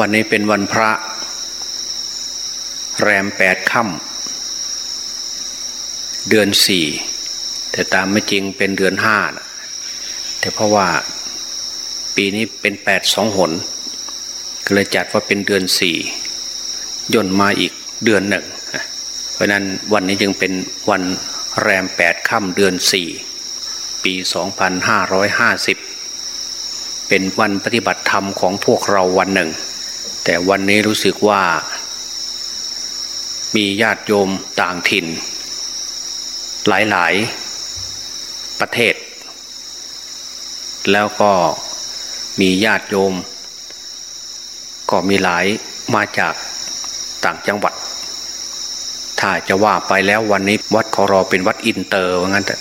วันนี้เป็นวันพระ แรมแปดค่ำเดือนสี่แต่ตามไม่จริงเป็นเดือนห้านะแต่เพราะว่าปีนี้เป็นแปดสองหนก็เลยจัดว่าเป็นเดือนสี่ย่นมาอีกเดือนหนึ่งเพราะนั้นวันนี้จึงเป็นวันแรมแปดค่ำเดือนสี่ปีสองพันห้าร้อยห้าสิบเป็นวันปฏิบัติธรรมของพวกเราวันหนึ่ง แต่วันนี้รู้สึกว่า มีญาติโยมต่างถิ่น หลายๆ ประเทศ แล้วก็มีญาติโยม ก็มีหลายมาจากต่างจังหวัด ถ้าจะว่าไปแล้ววันนี้วัดขอราเป็นวัดอินเตอร์ว่างั้นแต่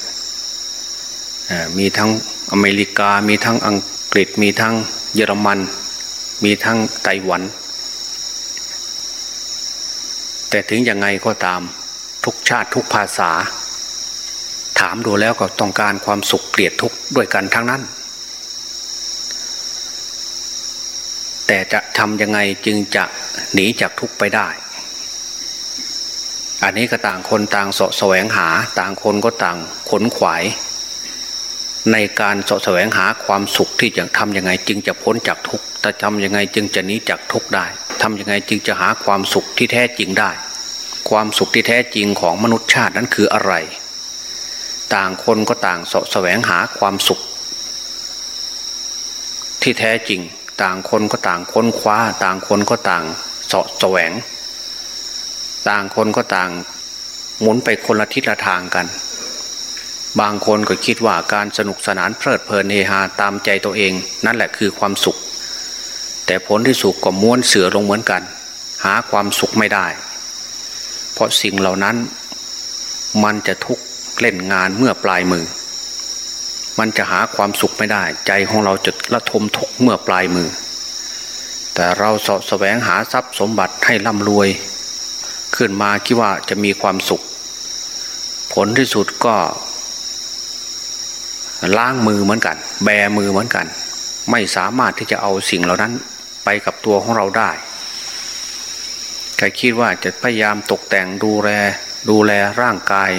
มีทั้งอเมริกา มีทั้งอังกฤษ มีทั้งเยอรมัน มีทั้งไต้หวัน แต่ถึงยังไงก็ตามทุกชาติทุกภาษา ถามดูแล้วก็ต้องการความสุขเกลียดทุกข์ด้วยกันทั้งนั้น แต่จะทำยังไงจึงจะหนีจากทุกข์ไปได้ อันนี้ก็ต่างคนต่างสะแสวงหา ต่างคนก็ต่างขนขวาย ในการสะแสวงหาความสุขที่จะทำยังไงจึงจะพ้นจากทุกข์แต่ทำยังไงจึงจะหนีจากทุกข์ได้ทำยังไงจึงจะหาความสุขที่แท้จริงได้ ความสุขที่แท้จริงของมนุษยชาตินั้นคืออะไร ต่างคนก็ต่างสะแสวงหาความสุข ที่แท้จริง ต่างคนก็ต่างค้นคว้า ต่างคนก็ต่างสะแสวง ต่างคนก็ต่างหมุนไปคนละทิศละทางกัน บางคนก็คิดว่าการสนุกสนานเพลิดเพลินเฮฮาตามใจตัวเอง นั่นแหละคือความสุข แต่ผลที่สุขก็ม้วนเสือลงเหมือนกัน หาความสุขไม่ได้ เพราะสิ่งเหล่านั้น มันจะทุกข์เล่นงานเมื่อปลายมือ มันจะหาความสุขไม่ได้ ใจของเราจะละทมทุกข์เมื่อปลายมือ แต่เราสะแสวงหาทรัพย์สมบัติให้ร่ำรวย ขึ้นมาคิดว่าจะมีความสุข ผลที่สุดก็ ล้างมือเหมือนกัน แบมือเหมือนกัน ไม่สามารถที่จะเอาสิ่งเหล่านั้นไปกับตัวของเราได้ใครคิดว่าจะพยายามตกแต่งดูแลดูแลร่างกาย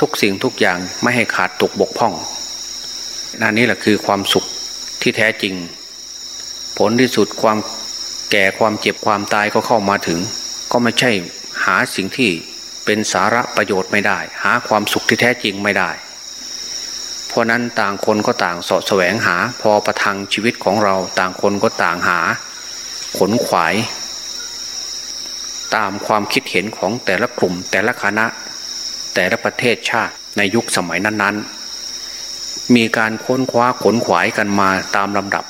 ทุกสิ่งทุกอย่างไม่ให้ขาดตกบกพร่องนั่นนี่แหละคือความสุขที่แท้จริง ผลที่สุดความแก่ความเจ็บความตายก็เข้ามาถึง ก็ไม่ใช่หาสิ่งที่เป็นสาระประโยชน์ไม่ได้ หาความสุขที่แท้จริงไม่ได้ เพราะนั้นต่างคนก็ต่างสะแสวงหา พอประทังชีวิตของเราต่างคนก็ต่างหา ขนขวาย ตามความคิดเห็นของแต่ละกลุ่ม แต่ละคณะ แต่ละประเทศชาติในยุคสมัยนั้น ๆ มีการค้นคว้าขนขวายกันมาตามลำดับ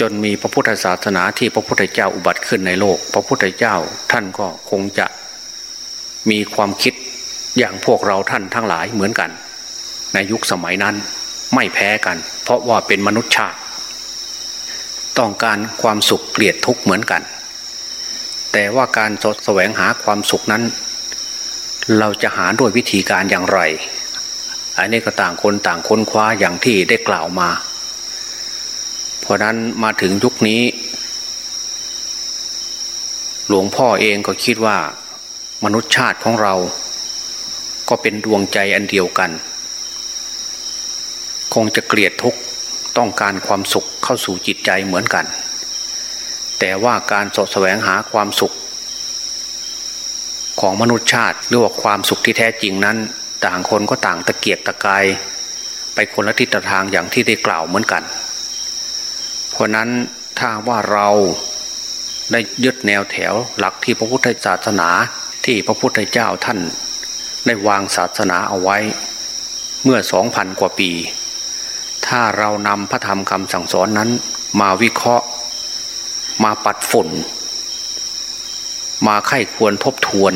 จนมีพระพุทธศาสนาที่พระพุทธเจ้าอุบัติขึ้นในโลก พระพุทธเจ้าท่านก็คงจะมีความคิดอย่างพวกเราท่านทั้งหลายเหมือนกัน ในยุคสมัยนั้นไม่แพ้กัน เพราะว่าเป็นมนุษย์ชาติ ต้องการความสุขเกลียดทุกข์เหมือนกัน แต่ว่าการสแสวงหาความสุขนั้น เราจะหาด้วยวิธีการอย่างไร อันนี้ก็ต่างคนต่างค้นคว้าอย่างที่ได้กล่าวมา เพราะนั้นมาถึงยุคนี้ หลวงพ่อเองก็คิดว่า มนุษย์ชาติของเรา ก็เป็นดวงใจอันเดียวกัน คงจะเกลียดทุกข์ต้องการความสุขเข้าสู่จิตใจเหมือนกัน แต่ว่าการสดแสวงหาความสุข ของมนุษย์ชาติหรือว่าความสุขที่แท้จริงนั้น ต่างคนก็ต่างตะเกียกตะกาย ไปคนละทิศทางอย่างที่ได้กล่าวเหมือนกัน เพราะนั้นถ้าว่าเราได้ยึดแนวแถวหลักที่พระพุทธศาสนาที่พระพุทธเจ้าท่าน ได้วางศาสนาเอาไว้ เมื่อสองพันกว่าปี ถ้าเรานำพระธรรมคำสั่งสอนนั้น มาวิเคราะห์ มาปัดฝุ่น มาไข้ควรทบทวน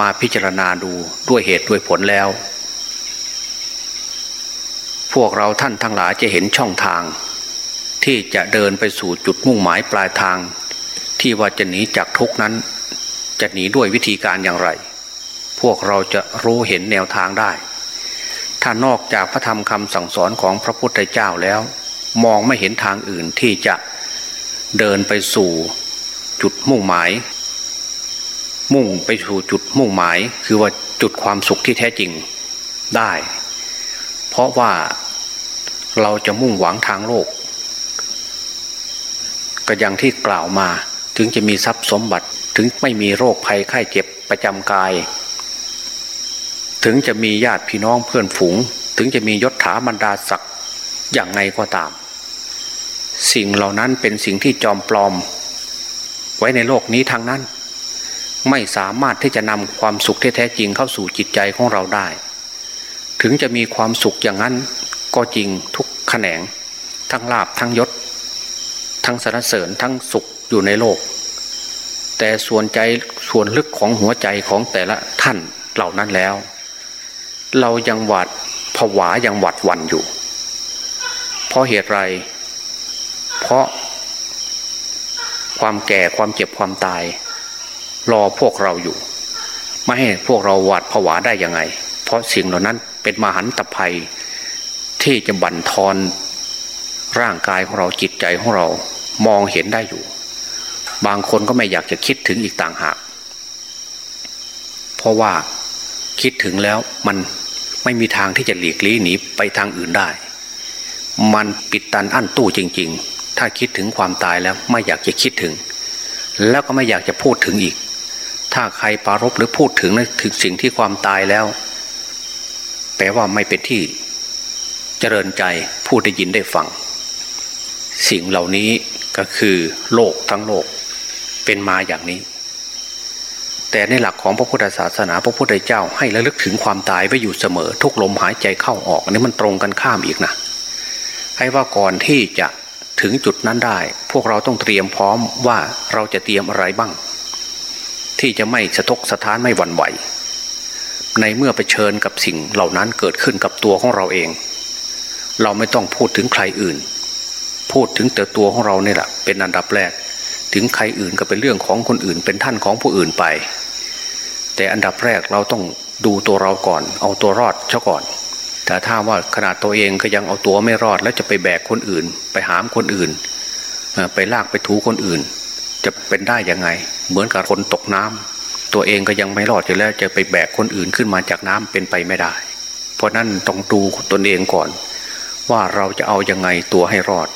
มาพิจารณาดูด้วยเหตุด้วยผลแล้ว พวกเราท่านทั้งหลายจะเห็นช่องทาง ที่จะเดินไปสู่จุดมุ่งหมายปลายทาง ที่ว่าจะหนีจากทุกนั้น จะหนีด้วยวิธีการอย่างไร พวกเราจะรู้เห็นแนวทางได้ ถ้านอกจากพระธรรมคำสั่งสอนของพระพุทธเจ้าแล้ว มองไม่เห็นทางอื่นที่จะเดินไปสู่จุดมุ่งหมาย มุ่งไปสู่จุดมุ่งหมาย คือว่าจุดความสุขที่แท้จริงได้ เพราะว่าเราจะมุ่งหวังทางโลก ก็อย่างที่กล่าวมาถึงจะมีทรัพย์สมบัติถึงไม่มีโรคภัยไข้เจ็บประจำกาย ถึงจะมีญาติพี่น้องเพื่อนฝูง ถึงจะมียศถาบรรดาศักดิ์อย่างไงก็ตาม สิ่งเหล่านั้นเป็นสิ่งที่จอมปลอม ไว้ในโลกนี้ทางนั้น ไม่สามารถที่จะนำความสุขที่แท้จริงเข้าสู่จิตใจของเราได้ ถึงจะมีความสุขอย่างนั้นก็จริงทุกแขนง ทั้งลาบทั้งยศ ทั้งสรรเสริญทั้งสุขอยู่ในโลก แต่ส่วนใจส่วนลึกของหัวใจของแต่ละท่านเหล่านั้นแล้ว เรายังหวาดผวายังหวัดวันอยู่ เพราะเหตุไร เพราะ ความแก่ความเจ็บความตาย รอพวกเราอยู่ ไม่ให้พวกเราหวาดผวาได้ยังไง เพราะสิ่งเหล่านั้นเป็นมหันตภัย ที่จะบั่นทอนร่างกายของเราจิตใจของเรามองเห็นได้อยู่ บางคนก็ไม่อยากจะคิดถึงอีกต่างหาก เพราะว่าคิดถึงแล้วมัน ไม่มีทางที่จะหลีกลี่หนีไปทางอื่นได้ มันปิดตันอั้นตู้จริง ๆ ถ้าคิดถึงความตายแล้วไม่อยากจะคิดถึง แล้วก็ไม่อยากจะพูดถึงอีก ถ้าใครปารบหรือพูดถึงถึงสิ่งที่ความตายแล้วแปลว่าไม่เป็นที่เจริญใจผู้ได้ยินได้ฟัง สิ่งเหล่านี้ก็คือโลกทั้งโลกเป็นมาอย่างนี้ แต่ในหลักของพระพุทธศาสนาพระพุทธเจ้า ให้ระลึกถึงความตายไว้อยู่เสมอ ทุกลมหายใจเข้าออกอันนี้มันตรงกันข้ามอีกนะให้ว่าก่อนที่จะถึงจุดนั้นได้ พวกเราต้องเตรียมพร้อมว่าเราจะเตรียมอะไรบ้าง ที่จะไม่สะทกสะท้านไม่หวั่นไหว ในเมื่อไปเชิญกับสิ่งเหล่านั้นเกิดขึ้นกับตัวของเราเอง เราไม่ต้องพูดถึงใครอื่น พูดถึงแต่ตัวของเราเนี่ยแหละเป็นอันดับแรก ถึงใครอื่นก็เป็นเรื่องของคนอื่น เป็นท่านของผู้อื่นไป แต่อันดับแรกเราต้องดูตัวเราก่อน เอาตัวรอดเช่ก่อน แต่ถ้าว่าขนาดตัวเองก็ยังเอาตัวไม่รอด แล้วจะไปแบกคนอื่น ไปหามคนอื่น ไปลากไปถูคนอื่น จะเป็นได้ยังไง เหมือนกับคนตกน้ำตัวเองก็ยังไม่รอดอยู่แล้วจะไปแบกคนอื่นขึ้นมาจากน้ำเป็นไปไม่ได้ เพราะนั้นต้องดูตนเองก่อน ว่าเราจะเอายังไงตัวให้รอด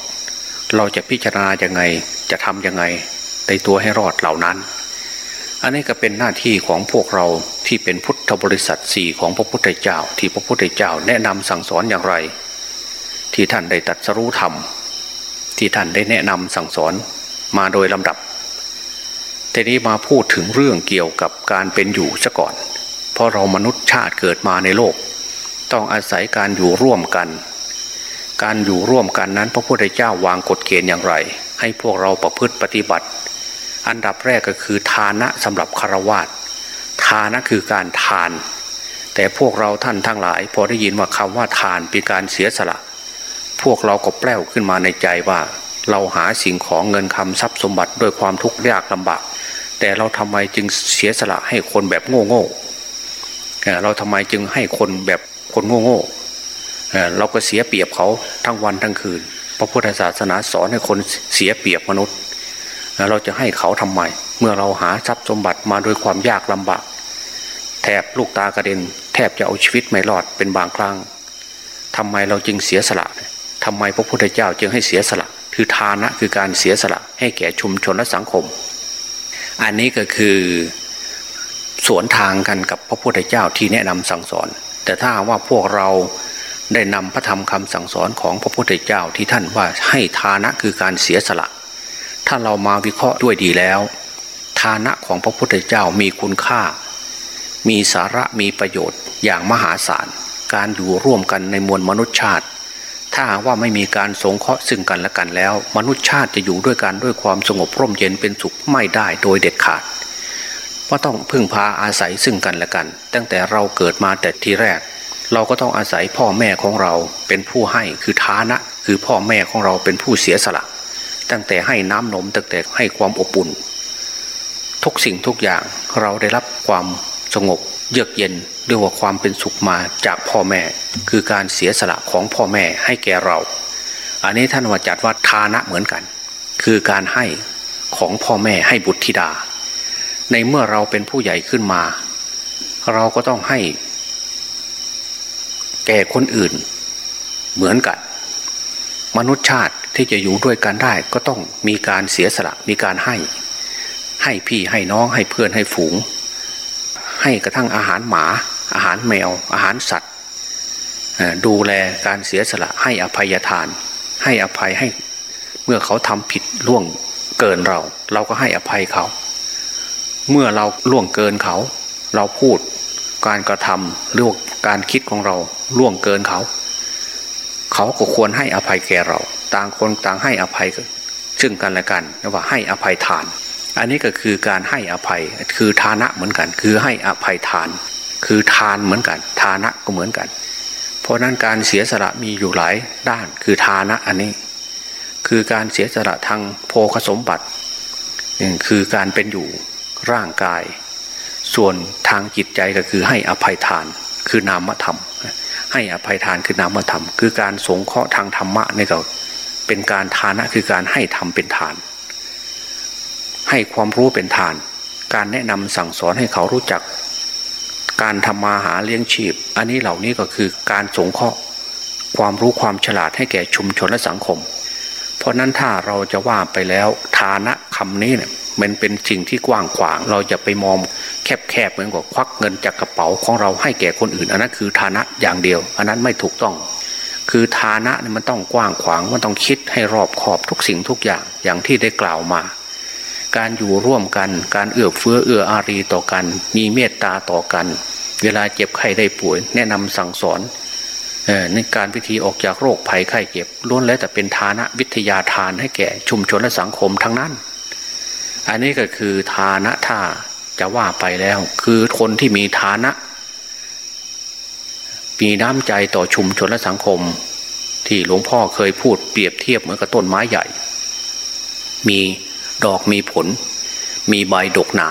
เราจะพิจารณาย่างไงจะทำยังไงในตัวให้รอดเหล่านั้น อันนี้ก็เป็นหน้าที่ของพวกเราที่เป็นพุทธบริษัทสี่ของพระพุทธเจ้า ที่พระพุทธเจ้าแนะนำสั่งสอนอย่างไร ที่ท่านได้ตัดสรู้ธรรม ที่ท่านได้แนะนำสั่งสอนมาโดยลำดับทีนี้มาพูดถึงเรื่องเกี่ยวกับการเป็นอยู่ซะก่อน เพราะเรามนุษย์ชาติเกิดมาในโลก ต้องอาศัยการอยู่ร่วมกัน การอยู่ร่วมกันนั้น พระพุทธเจ้าวางกฎเกณฑ์อย่างไร ให้พวกเราประพฤติปฏิบัติ อันดับแรกก็คือทานะสำหรับคารวาสทานะคือการทาน แต่พวกเราท่านทั้งหลาย พอได้ยินว่าคำว่าทานเป็นการเสียสละ พวกเราก็แปลวขึ้นมาในใจว่า เราหาสิ่งของเงินคำทรัพย์สมบัติด้วยความทุกข์ยากลำบาก แต่เราทำไมจึงเสียสละให้คนแบบโง่โง่เราทำไมจึงให้คนแบบคนโง่โง่เราก็เสียเปรียบเขาทั้งวันทั้งคืน พระพุทธศาสนาสอนให้คนเสียเปรียบมนุษย์ เราจะให้เขาทำไม เมื่อเราหาทรัพย์สมบัติมาโดยความยากลำบาก แทบลูกตากระเด็น แทบจะเอาชีวิตไม่รอดเป็นบางครั้งทำไมเราจึงเสียสละทำไมพระพุทธเจ้าจึงให้เสียสละ คือทานะคือการเสียสละให้แก่ชุมชนและสังคม อันนี้ก็คือสวนทางกันกับพระพุทธเจ้าที่แนะนำสั่งสอน แต่ถ้าว่าพวกเราได้นำพระธรรมคำสั่งสอนของพระพุทธเจ้าที่ท่านว่าให้ทานะคือการเสียสละ ถ้าเรามาวิเคราะห์ด้วยดีแล้วทานะของพระพุทธเจ้ามีคุณค่า มีสาระมีประโยชน์อย่างมหาศาล การอยู่ร่วมกันในมวลมนุษยชาติ ถ้าว่าไม่มีการสงเคราะห์ซึ่งกันและกันแล้ว มนุษยชาติจะอยู่ด้วยกันด้วยความสงบร่มเย็นเป็นสุขไม่ได้โดยเด็ดขาดเพราต้องพึ่งพาอาศัยซึ่งกันและกัน ตั้งแต่เราเกิดมาแต่ทีแรก เราก็ต้องอาศัยพ่อแม่ของเราเป็นผู้ให้คือฐานะ คือพ่อแม่ของเราเป็นผู้เสียสละ ตั้งแต่ให้น้ำนมตั้งแต่ให้ความอบอุ่น ทุกสิ่งทุกอย่างเราได้รับความสงบเยือกเย็นด้วยว่าความเป็นสุขมาจากพ่อแม่ คือการเสียสละของพ่อแม่ให้แก่เรา อันนี้ท่านว่าจัดว่าทานะเหมือนกันคคือการให้ของพ่อแม่ให้บุตรธิดา ในเมื่อเราเป็นผู้ใหญ่ขึ้นมา เราก็ต้องให้ แก่คนอื่น เหมือนกัน มนุษย์ชาติที่จะอยู่ด้วยกันได้ ก็ต้องมีการเสียสละมีการให้ ให้พี่ให้น้องให้เพื่อนให้ฝูง ให้กระทั่งอาหารหมา อาหารแมว อาหารสัตว์ ดูแลการเสียสละให้อภัยทาน ให้อภัยให้เมื่อเขาทำผิดล่วงเกินเรา เราก็ให้อภัยเขา เมื่อเราล่วงเกินเขา เราพูดการกระทำหรือการคิดของเราล่วงเกินเขา เขาก็ควรให้อภัยแก่เรา ต่างคนต่างให้อภัยซึ่งกันและกันเรียกว่าให้อภัยทาน อันนี้ก็คือการให้อภัยคือทานะเหมือนกัน คือให้อภัยทาน คือทานเหมือนกัน ทานะก็เหมือนกัน เพราะนั้นการเสียสละมีอยู่หลายด้านคือทานะอันนี้ คือการเสียสละทางโภคสมบัติคือการเป็นอยู่ร่างกาย ส่วนทางจิตใจก็คือให้อภัยทาน คือนามธรรม ให้อภัยทานคือนามธรรม คือการสงเคราะห์ทางธรรมะนี่ก็เป็นการทานะคือการให้ทำเป็นทาน ให้ความรู้เป็นทาน การแนะนำสั่งสอนให้เขารู้จัก การทำมาหาเลี้ยงชีพ อันนี้เหล่านี้ก็คือการสงเคราะห์ความรู้ความฉลาดให้แก่ชุมชนและสังคม เพราะนั้นถ้าเราจะว่าไปแล้วฐานะคำนี้เนี่ย มันเป็นสิ่งที่กว้างขวาง เราจะไปมองแคบๆเหมือนกับควักเงินจากกระเป๋าของเราให้แก่คนอื่น อันนั้นคือฐานะอย่างเดียว อันนั้นไม่ถูกต้อง คือฐานะนี่มันต้องกว้างขวางมันต้องคิดให้รอบขอบทุกสิ่งทุกอย่างอย่างที่ได้กล่าวมา การอยู่ร่วมกัน การเอื้อเฟื้อเอื้ออารีต่อกัน มีเมตตาต่อกัน เวลาเจ็บไข้ได้ป่วย แนะนำสั่งสอนในการวิธีออกจากโรคภัยไข้เจ็บล้วนแล้วแต่เป็นฐานะวิทยาทานให้แก่ชุมชนและสังคมทั้งนั้น อันนี้ก็คือฐานะท่าจะว่าไปแล้ว คือคนที่มีฐานะมีน้ำใจต่อชุมชนและสังคม ที่หลวงพ่อเคยพูดเปรียบเทียบเหมือนกับต้นไม้ใหญ่ มีดอกมีผล มีใบดกหนา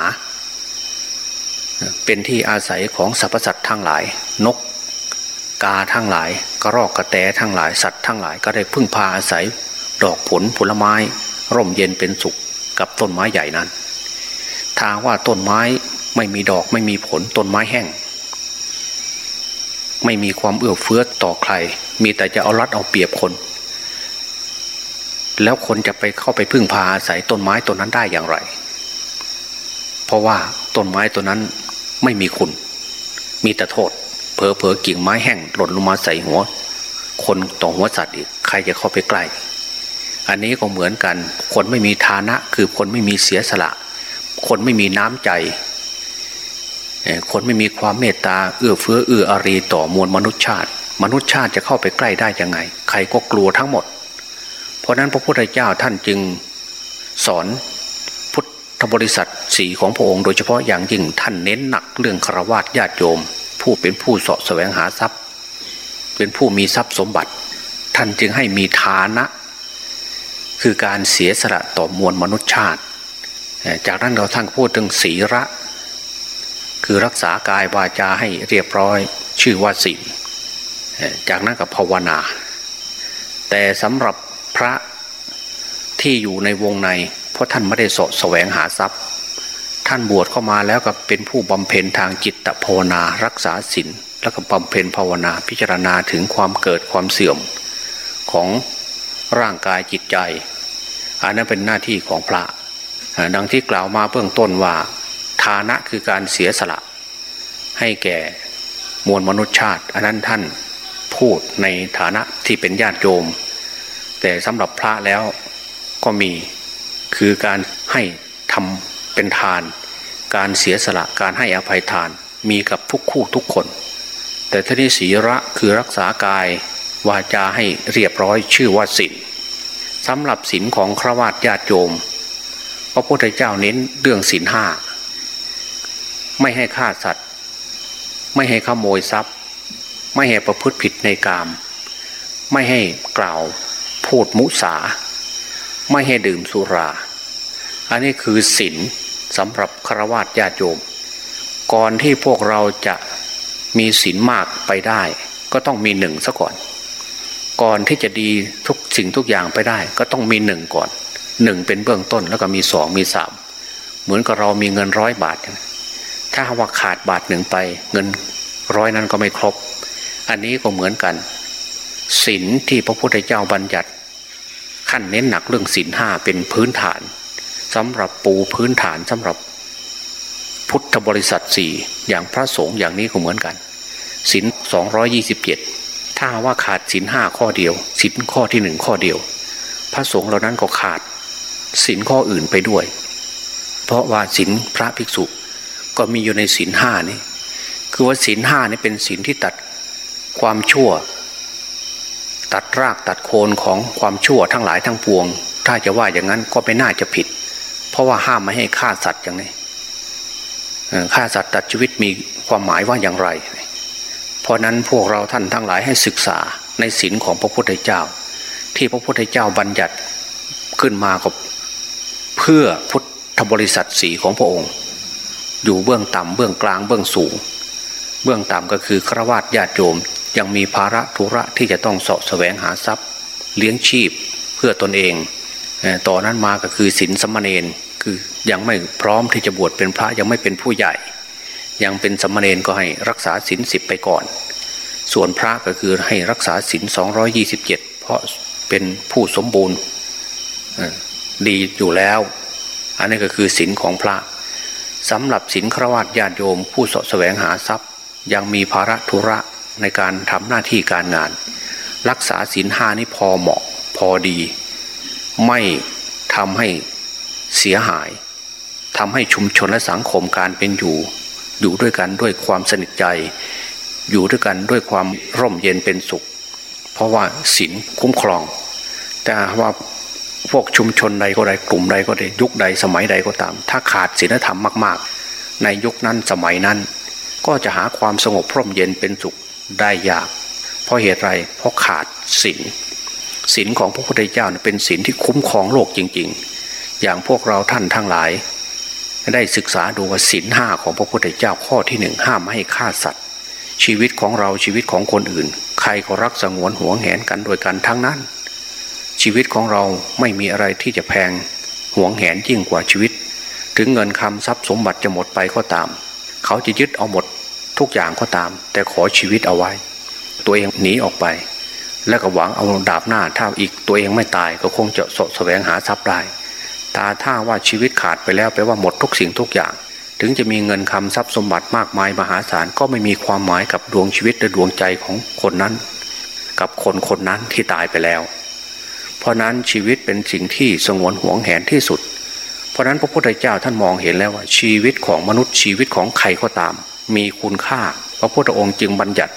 เป็นที่อาศัยของสรรพสัตว์ทั้งหลาย นก กาทั้งหลาย กระรอกกระแตทั้งหลายสัตว์ทั้งหลายก็ได้พึ่งพาอาศัย ดอกผลผลไม้ ร่มเย็นเป็นสุข กับต้นไม้ใหญ่นั้นทางว่าต้นไม้ไม่มีดอกไม่มีผลต้นไม้แห้ง ไม่มีความเอื้อเฟื้อต่อใคร มีแต่จะเอารัดเอาเปรียบคน แล้วคนจะไปเข้าไปพึ่งพาอาศัยต้นไม้ต้นนั้นได้อย่างไร เพราะว่าต้นไม้ต้นนั้นไม่มีคุณ มีแต่โทษเผลอเผลอกิ่งไม้แห้งหล่นลงมาใส่หัว คนต่อหัวสัตว์อีกใครจะเข้าไปใกล้ อันนี้ก็เหมือนกัน คนไม่มีฐานะ คือคนไม่มีเสียสละ คนไม่มีน้ำใจ คนไม่มีความเมตตาเอื้อเฟื้อเอื้ออารีต่อมวลมนุษยชาติ มนุษยชาติจะเข้าไปใกล้ได้ยังไง ใครก็กลัวทั้งหมด เพราะนั้นพระพุทธเจ้าท่านจึงสอนพุทธบริษัทสีของพระองค์โดยเฉพาะอย่างยิ่งท่านเน้นหนักเรื่องครวะญาติโยม ผู้เป็นผู้สาะแสวงหาทรัพย์ เป็นผู้มีทรัพย์สมบัติ ท่านจึงให้มีฐานะ คือการเสียสละต่อมวลมนุษยชาติ จากนั้นเราท่านพูดถึงศีระ คือรักษากายวาจาให้เรียบร้อยชื่อว่าศีลจากนั้นกับภาวนา แต่สำหรับพระที่อยู่ในวงใน เพราะท่านไม่ได้สะแสวงหาทรัพย์ ท่านบวชเข้ามาแล้วก็เป็นผู้บำเพ็ญทางจิตภาวนา รักษาศีลแล้วก็บำเพ็ญภาวนาพิจารณาถึงความเกิดความเสื่อมของ ร่างกายจิตใจอันนั้นเป็นหน้าที่ของพระดังที่กล่าวมาเบื้องต้นว่าฐานะคือการเสียสละ ให้แก่มวลมนุษยชาติ อันนั้นท่านพูดในฐานะที่เป็นญาติโยม แต่สำหรับพระแล้วก็มีคือการให้ทำเป็นทาน การเสียสละการให้อภัยทานมีกับทุกคู่ทุกคน แต่ท่านี้ศีระคือรักษากาย วาจาให้เรียบร้อยชื่อว่าศีลสำหรับศีลของครวญญาติโยม พระพุทธเจ้าเน้นเรื่องศีลห้าไม่ให้ฆ่าสัตว์ ไม่ให้ขโมยทรัพย์ ไม่ให้ประพฤติผิดในกาม ไม่ให้กล่าวพูดมุสา ไม่ให้ดื่มสุรา อันนี้คือศีลสำหรับฆรวาสญาติโยม ก่อนที่พวกเราจะมีศีลมากไปได้ ก็ต้องมีหนึ่งซะก่อน ก่อนที่จะดีทุกสิ่งทุกอย่างไปได้ ก็ต้องมีหนึ่งก่อนหนึ่งเป็นเบื้องต้นแล้วก็มีสองมีสามเหมือนกับเรามีเงินร้อยบาท ถ้าว่าขาดบาทหนึ่งไปเงินร้อยนั้นก็ไม่ครบ อันนี้ก็เหมือนกันศีลที่พระพุทธเจ้าบัญญัติ ขั้นเน้นหนักเรื่องศีลห้าเป็นพื้นฐานสำหรับปูพื้นฐานสำหรับพุทธบริษัทสี่อย่างพระสงฆ์อย่างนี้ก็เหมือนกันศีลสองร้อยี่สิบเจ็ด ถ้าว่าขาดศีลห้าข้อเดียวศีลข้อที่หนึ่งข้อเดียว พระสงฆ์เหล่านั้นก็ขาดศีลข้ออื่นไปด้วย เพราะว่าศีลพระภิกษุก็มีอยู่ในศีลห้านี่คือว่าศีลห้านี่เป็นศีลที่ตัดความชั่ว ตัดรากตัดโคนของความชั่วทั้งหลายทั้งปวง ถ้าจะว่าอย่างนั้นก็ไม่น่าจะผิด เพราะว่าห้ามไม่ให้ฆ่าสัตว์อย่างนี้ฆ่าสัตว์ตัดชีวิตมีความหมายว่าอย่างไร เพราะนั้นพวกเราท่านทั้งหลายให้ศึกษาในศีลของพระพุทธเจ้า ที่พระพุทธเจ้าบัญญัติขึ้นมาก็เพื่อพุทธบริษัทสีของพระองค์ อยู่เบื้องต่ำเบื้องกลางเบื้องสูง เบื้องต่ำก็คือครวญญาติโยมยังมีภาระธุระที่จะต้องสาะแสวงหาทรัพย์ เลี้ยงชีพเพื่อตนเองต่อนนั้นมาก็คือศีลสมณเณรคือยังไม่พร้อมที่จะบวชเป็นพระยังไม่เป็นผู้ใหญ่ ยังเป็นสมณเณรก็ให้รักษาศีลสิบไปก่อน ส่วนพระก็คือให้รักษาศีลสองยี่สิบเจ็ดเพราะเป็นผู้สมบูรณ์ดีอยู่แล้ว อันนี้ก็คือศีลของพระสำหรับศีลฆราวาสญาติโยม ผู้สแสวงหาทรัพย์ ยังมีภาระธุระในการทำหน้าที่การงาน รักษาศีลห้านี่พอเหมาะพอดี ไม่ทำให้เสียหายทำให้ชุมชนและสังคมการเป็นอยู่ อยู่ด้วยกันด้วยความสนิทใจ อยู่ด้วยกันด้วยความร่มเย็นเป็นสุข เพราะว่าศีลคุ้มครอง แต่ว่าพวกชุมชนใดก็ได้กลุ่มใดก็ได้ยุคใดสมัยใดก็ตาม ถ้าขาดศีลธรรมมาก ๆ ในยุคนั้นสมัยนั้น ก็จะหาความสงบร่มเย็นเป็นสุขได้ยาก เพราะเหตุไรเพราะขาดศีลศีลของพระพุทธเจ้าเป็นศีลที่คุ้มครองโลกจริง ๆ อย่างพวกเราท่านทั้งหลาย ได้ศึกษาดูว่าศีลห้าของพระพุทธเจ้าข้อที่หนึ่งห้ามไม่ให้ฆ่าสัตว์ ชีวิตของเราชีวิตของคนอื่น ใครก็รักสงวนห่วงแหนกันโดยกันทั้งนั้น ชีวิตของเราไม่มีอะไรที่จะแพงห่วงแหนยิ่งกว่าชีวิต ถึงเงินคำทรัพย์สมบัติจะหมดไปก็ตาม เขาจะยึดเอาหมดทุกอย่างก็ตาม แต่ขอชีวิตเอาไว้ ตัวเองหนีออกไป แล้วก็หวังเอาดาบหน้าถ้าอีกตัวเองไม่ตายก็คงจะสะแสวงหาทรัพย์ได้ ตาถ้าว่าชีวิตขาดไปแล้วแปลว่าหมดทุกสิ่งทุกอย่าง ถึงจะมีเงินคำทรัพย์สมบัติมากมายมหาศาลก็ไม่มีความหมายกับดวงชีวิตและดวงใจของคนนั้น กับคนคนนั้นที่ตายไปแล้ว เพราะนั้นชีวิตเป็นสิ่งที่สงวนห่วงแหนที่สุด เพราะนั้นพระพุทธเจ้าท่านมองเห็นแล้วว่าชีวิตของมนุษย์ชีวิตของใครก็ตาม มีคุณค่า พระพุทธองค์จึงบัญญัติ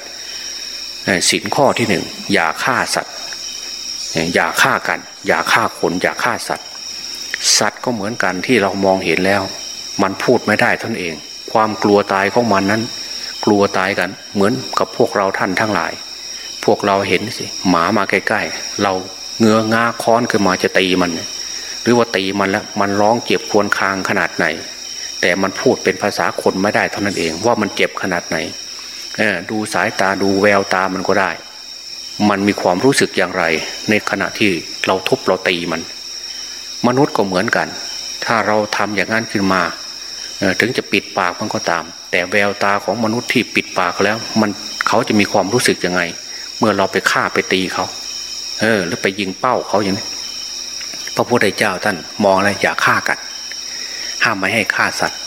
สินข้อที่หนึ่งอย่าฆ่าสัตว์อย่าฆ่ากัน อย่าฆ่าคนอย่าฆ่าสัตว์ สัตว์ก็เหมือนกันที่เรามองเห็นแล้ว มันพูดไม่ได้ท่านเอง ความกลัวตายของมันนั้น กลัวตายกัน เหมือนกับพวกเราท่านทั้งหลาย พวกเราเห็นสิหมามาใกล้ๆ เราเงื้องาค้อนขึ้นมาจะตีมัน หรือว่าตีมันแล้วมันร้องเจ็บควรคางขนาดไหน แต่มันพูดเป็นภาษาคนไม่ได้เท่านั้นเอง ว่ามันเจ็บขนาดไหนดูสายตาดูแววตามันก็ได้ มันมีความรู้สึกอย่างไร ในขณะที่เราทุบเราตีมัน มนุษย์ก็เหมือนกัน ถ้าเราทำอย่างนั้นขึ้นมา ถึงจะปิดปากมันก็ตาม แต่แววตาของมนุษย์ที่ปิดปากแล้ว มันเขาจะมีความรู้สึกยังไง เมื่อเราไปฆ่าไปตีเขา เออ หรือไปยิงเป้าเขาอย่างนี้พระพุทธเจ้าท่านมองอะไรอย่าฆ่ากัน ห้ามไม่ให้ฆ่าสัตว์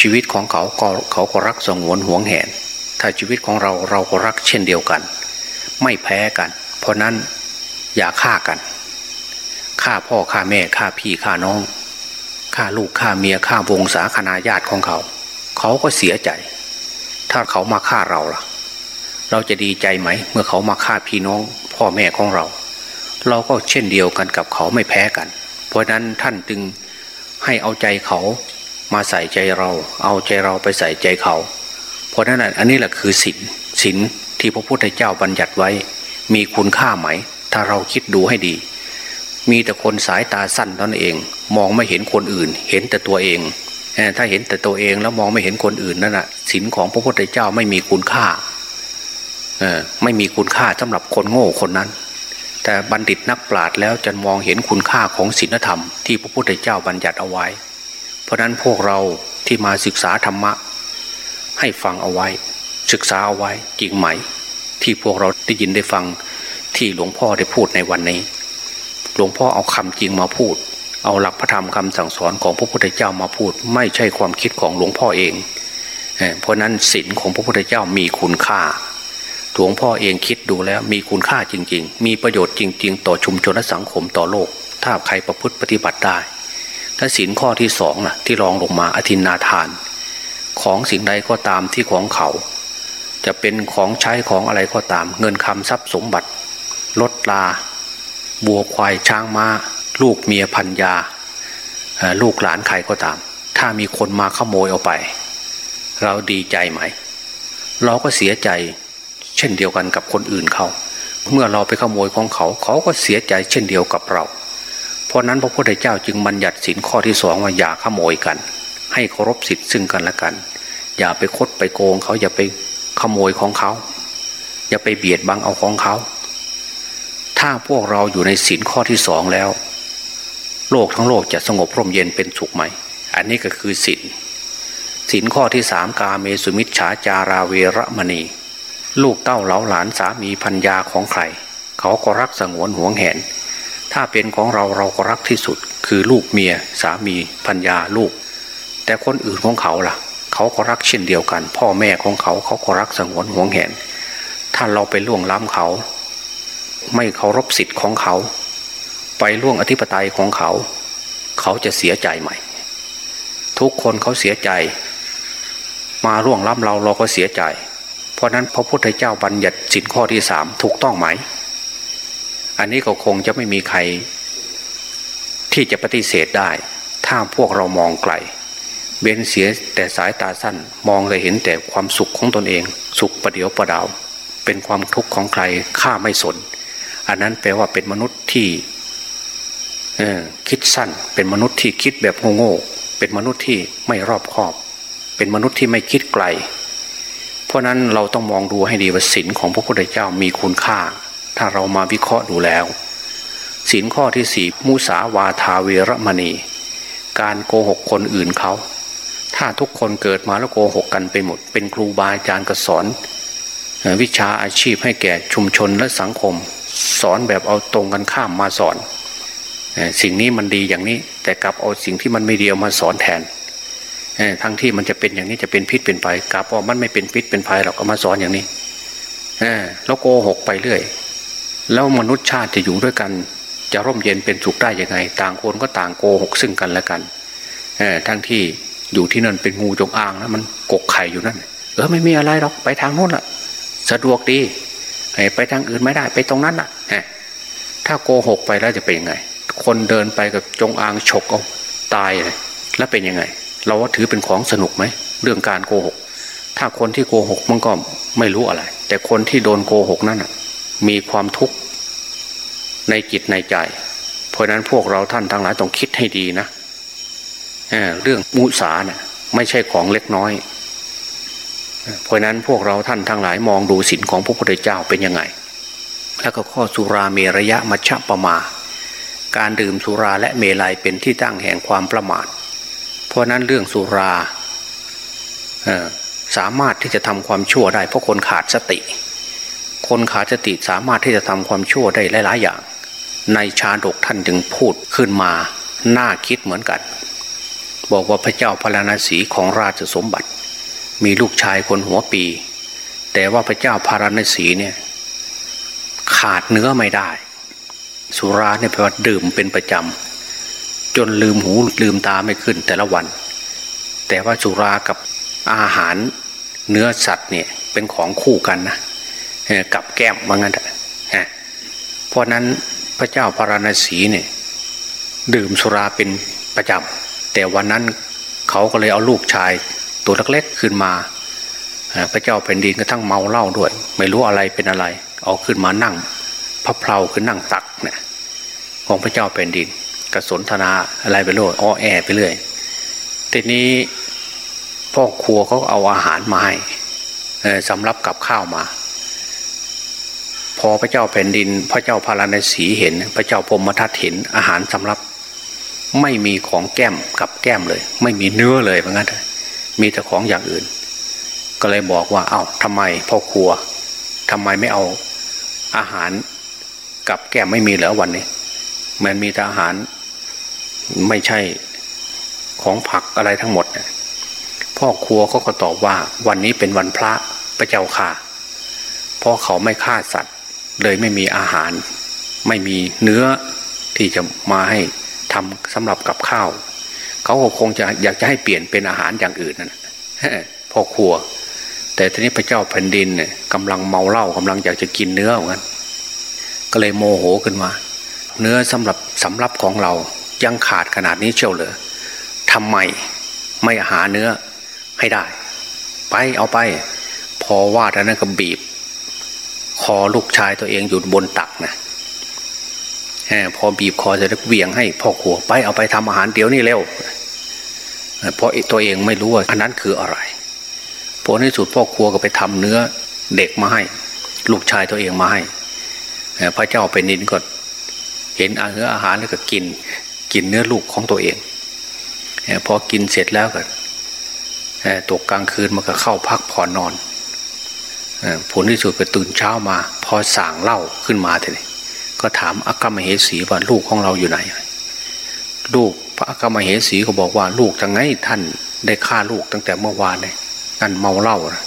ชีวิตของเขาก็เขาก็รักสงวนห่วงแหน ถ้าชีวิตของเราเราก็รักเช่นเดียวกัน ไม่แพ้กัน เพราะนั้นอย่าฆ่ากัน ฆ่าพ่อฆ่าแม่ฆ่าพี่ฆ่าน้องฆ่าลูกฆ่าเมียฆ่าวงศาคณาญาติของเขา เขาก็เสียใจ ถ้าเขามาฆ่าเราล่ะ เราจะดีใจไหม เมื่อเขามาฆ่าพี่น้อง พ่อแม่ของเรา เราก็เช่นเดียวกันกับเขาไม่แพ้กัน เพราะนั้นท่านจึงให้เอาใจเขามาใส่ใจเรา เอาใจเราไปใส่ใจเขา เพราะนั้นอันนี้แหละคือศีลศีลที่พระพุทธเจ้าบัญญัติไว้ มีคุณค่าไหม ถ้าเราคิดดูให้ดี มีแต่คนสายตาสั้นนั่นเอง มองไม่เห็นคนอื่น เห็นแต่ตัวเอง ถ้าเห็นแต่ตัวเองแล้วมองไม่เห็นคนอื่นนั่นแหะศีลของพระพุทธเจ้าไม่มีคุณค่าไม่มีคุณค่าสำหรับคนโง่คนนั้น แต่บัณฑิตนักปราชญ์แล้วจะมองเห็นคุณค่าของศีลธรรมที่พระพุทธเจ้าบัญญัติเอาไว้ เพราะนั้นพวกเราที่มาศึกษาธรรมะ ให้ฟังเอาไว้ ศึกษาเอาไว้จริงไหม ที่พวกเราได้ยินได้ฟังที่หลวงพ่อได้พูดในวันนี้ หลวงพ่อเอาคำจริงมาพูด เอาหลักพระธรรมคำสั่งสอนของพระพุทธเจ้ามาพูด ไม่ใช่ความคิดของหลวงพ่อเอง เพราะนั้นศีลของพระพุทธเจ้ามีคุณค่าหลวงพ่อเองคิดดูแล้วมีคุณค่าจริง ๆ มีประโยชน์จริง ๆ ต่อชุมชนและสังคมต่อโลก ถ้าใครประพฤติปฏิบัติได้ถ้าศีลข้อที่สองนะที่รองลงมาอธินนาทาน ของสิ่งใดก็ตามที่ของเขา จะเป็นของใช้ของอะไรก็ตาม เงินคำทรัพย์สมบัติลดลา บัวควายช้างมา้า ลูกเมียพันยา ลูกหลานใครก็ตาม ถ้ามีคนมาขโมยเอาไป เราดีใจไหม เราก็เสียใจเช่นเดียวกันกับคนอื่นเขา เมื่อเราไปขโมยของเขา เขาก็เสียใจเช่นเดียวกับเรา เพราะนั้นพระพุทธเจ้าจึงบัญญัติสินข้อที่สองว่าอย่าขโมยกัน ให้เคารพสิทธิ์ซึ่งกันและกัน อย่าไปคดไปโกงเขาอย่าไปขโมยของเขา อย่าไปเบียดบังเอาของเขา ถ้าพวกเราอยู่ในสินข้อที่สองแล้ว โลกทั้งโลกจะสงบร่มเย็นเป็นสุขไหม อันนี้ก็คือสินสินข้อที่สามกาเมสุมิชฉาจาราเวรมณี ลูกเต้าเหลาหลานสามีพัญญาของใคร เขาก็รักสงวนห่วงแหน ถ้าเป็นของเราเราก็รักที่สุด คือลูกเมียสามีพัญญาลูก แต่คนอื่นของเขาล่ะ เขาก็รักเช่นเดียวกัน พ่อแม่ของเขาเขาก็รักสงวนห่วงแหน ถ้าเราไปล่วงล้ำเขา ไม่เคารพสิทธิ์ของเขา ไปล่วงอธิปไตยของเขา เขาจะเสียใจใหม่ ทุกคนเขาเสียใจ มาล่วงล้ำเราเราก็เสียใจ เพราะนั้นพระพุทธเจ้าบัญญัติสินข้อที่สามถูกต้องไหม อันนี้ก็คงจะไม่มีใคร ที่จะปฏิเสธได้ ถ้าพวกเรามองไกลเบนเสียแต่สายตาสั้นมองเลยเห็นแต่ความสุขของตนเอง สุขประเดียวประดาว เป็นความทุกข์ของใครข้าไม่สน อันนั้นแปลว่าเป็นมนุษย์ที่คิดสั้น เป็นมนุษย์ที่คิดแบบโง่ๆเป็นมนุษย์ที่ไม่รอบคอบ เป็นมนุษย์ที่ไม่คิดไกล เพราะนั้นเราต้องมองดูให้ดีว่าศีลของพระพุทธเจ้ามีคุณค่า ถ้าเรามาวิเคราะห์ดูแล้วศีลข้อที่สี่มุสาวาทาเวรมณี การโกหกคนอื่นเขา ถ้าทุกคนเกิดมาแล้วโกหกกันไปหมด เป็นครูบาอาจารย์ก็สอน วิชาอาชีพให้แก่ชุมชนและสังคม สอนแบบเอาตรงกันข้ามมาสอน สิ่งนี้มันดีอย่างนี้ แต่กลับเอาสิ่งที่มันไม่ดีเอามาสอนแทนทั้งที่มันจะเป็นอย่างนี้จะเป็นพิษเป็นภัยกลับว่ามันไม่เป็นพิษเป็นภัยเราก็มาสอนอย่างนี้แล้วโกหกไปเรื่อย แล้วมนุษย์ชาติจะอยู่ด้วยกัน จะร่มเย็นเป็นสุขได้ยังไง ต่างคนก็ต่างโกหกซึ่งกันและกันทั้งที่อยู่ที่นั่นเป็นงูจงอางนะมันกกไข่อยู่นั่นเออไม่มีอะไรหรอกไปทางโน้นละสะดวกดี ไปทางอื่นไม่ได้ไปตรงนั้นล่ะถ้าโกหกไปแล้วจะเป็นยังไง คนเดินไปกับจงอางฉกเอาตายเลยแล้วเป็นยังไง เราว่าถือเป็นของสนุกไหมเรื่องการโกหก ถ้าคนที่โกหกมันก็ไม่รู้อะไร แต่คนที่โดนโกหกนั่นมีความทุกข์ในจิตในใจ เพราะนั้นพวกเราท่านทั้งหลายต้องคิดให้ดีนะเเรื่องมุสาเนะ่ยไม่ใช่ของเล็กน้อย เพราะนั้นพวกเราท่านทั้งหลายมองดูศีลของพระพุทธเจ้าเป็นยังไง แล้วก็ข้อสุราเมระยะมัชฌะปะมา การดื่มสุราและเมลัยเป็นที่ตั้งแห่งความประมาท เพราะนั้นเรื่องสุราสามารถที่จะทำความชั่วได้เพราะคนขาดสติ คนขาดสติสามารถที่จะทำความชั่วได้หลายๆอย่าง ในชาดกท่านจึงพูดขึ้นมาน่าคิดเหมือนกัน บอกว่าพระเจ้าพระนาสีของราชสมบัติ มีลูกชายคนหัวปี แต่ว่าพระเจ้าพาระนาสีเนี่ยขาดเนื้อไม่ได้ สุราเนี่ยแปลว่าดื่มเป็นประจำ จนลืมหูลืมตาไม่ขึ้นแต่ละวัน แต่ว่าสุรากับอาหารเนื้อสัตว์เนี่ยเป็นของคู่กันนะกับแก้มว่างั้นเพราะนั้นพระเจ้าพระราณสีเนี่ยดื่มสุราเป็นประจำ แต่วันนั้นเขาก็เลยเอาลูกชาย ตัวเล็กๆขึ้นมาพระเจ้าแผ่นดินก็ทั้งเมาเหล้าด้วย ไม่รู้อะไรเป็นอะไร เอาขึ้นมานั่งพระเพลาขึ้นนั่งตักเนี่ยของพระเจ้าแผ่นดินกระสนทนาอะไรไปเรื่อยอ้อแอไปเรื่อยทีนี้พ่อครัวเขาเอาอาหารมาให้สำรับกับข้าวมาพพอพระเจ้าแผ่นดิน พระเจ้าพาราณสีเห็น พระเจ้าพมทัตเห็นอาหารสำรับ ไม่มีของแก้มกับแก้มเลย ไม่มีเนื้อเลยเหมือนกัน มีแต่ของอย่างอื่น ก็เลยบอกว่าเอา้าทำไมพ่อครัวทำไมไม่เอาอาหารกับแก้มไม่มีเหรอวันนี้ มันมีแต่อาหารไม่ใช่ของผักอะไรทั้งหมดพ่อครัวเขาก็ตอบว่าวันนี้เป็นวันพระพระเจ้าค่ะเพราะเขาไม่ฆ่าสัตว์ เลยไม่มีอาหาร ไม่มีเนื้อที่จะมาให้ทำสำหรับกับข้าว เขาคงจะอยากจะให้เปลี่ยนเป็นอาหารอย่างอื่นนั่นพ่อครัว แต่ทีนี้พระเจ้าแผ่นดินเนี่ยกำลังเมาเหล้ากำลังอยากจะกินเนื้อเหมือนกันก็เลยโมโหขึ้นมา เนื้อสำหรับสำรับของเรายังขาดขนาดนี้เชียวเลยทำไมไม่หาเนื้อให้ได้ ไปเอาไป พอว่าแล้วนั่นก็บีบ คอลูกชายตัวเองอยู่บนตักนะพอบีบคอจะเวียงให้พ่อครัวไปเอาไปทำอาหารเดี๋ยวนี้เร็ว เพราะตัวเองไม่รู้ว่าอันนั้นคืออะไรพอในสุดพ่อครัวก็ไปทำเนื้อเด็กมาให้ ลูกชายตัวเองมาให้พระเจ้าเป็นนินก็เห็นอาหารอาหารแล้วก็กินกินเนื้อลูกของตัวเองพอกินเสร็จแล้วก็ตกกลางคืนมันก็เข้าพักผ่อนนอนผลที่สุดก็ตื่นเช้ามา พอสั่งเล่าขึ้นมาทีนี้ก็ถามอักกมเหสีว่าลูกของเราอยู่ไหน ลูก พระอักกมเหสีก็บอกว่าลูกจังไงท่านได้ฆ่าลูกตั้งแต่เมื่อวานเลยนั่นเมาเหล้านะ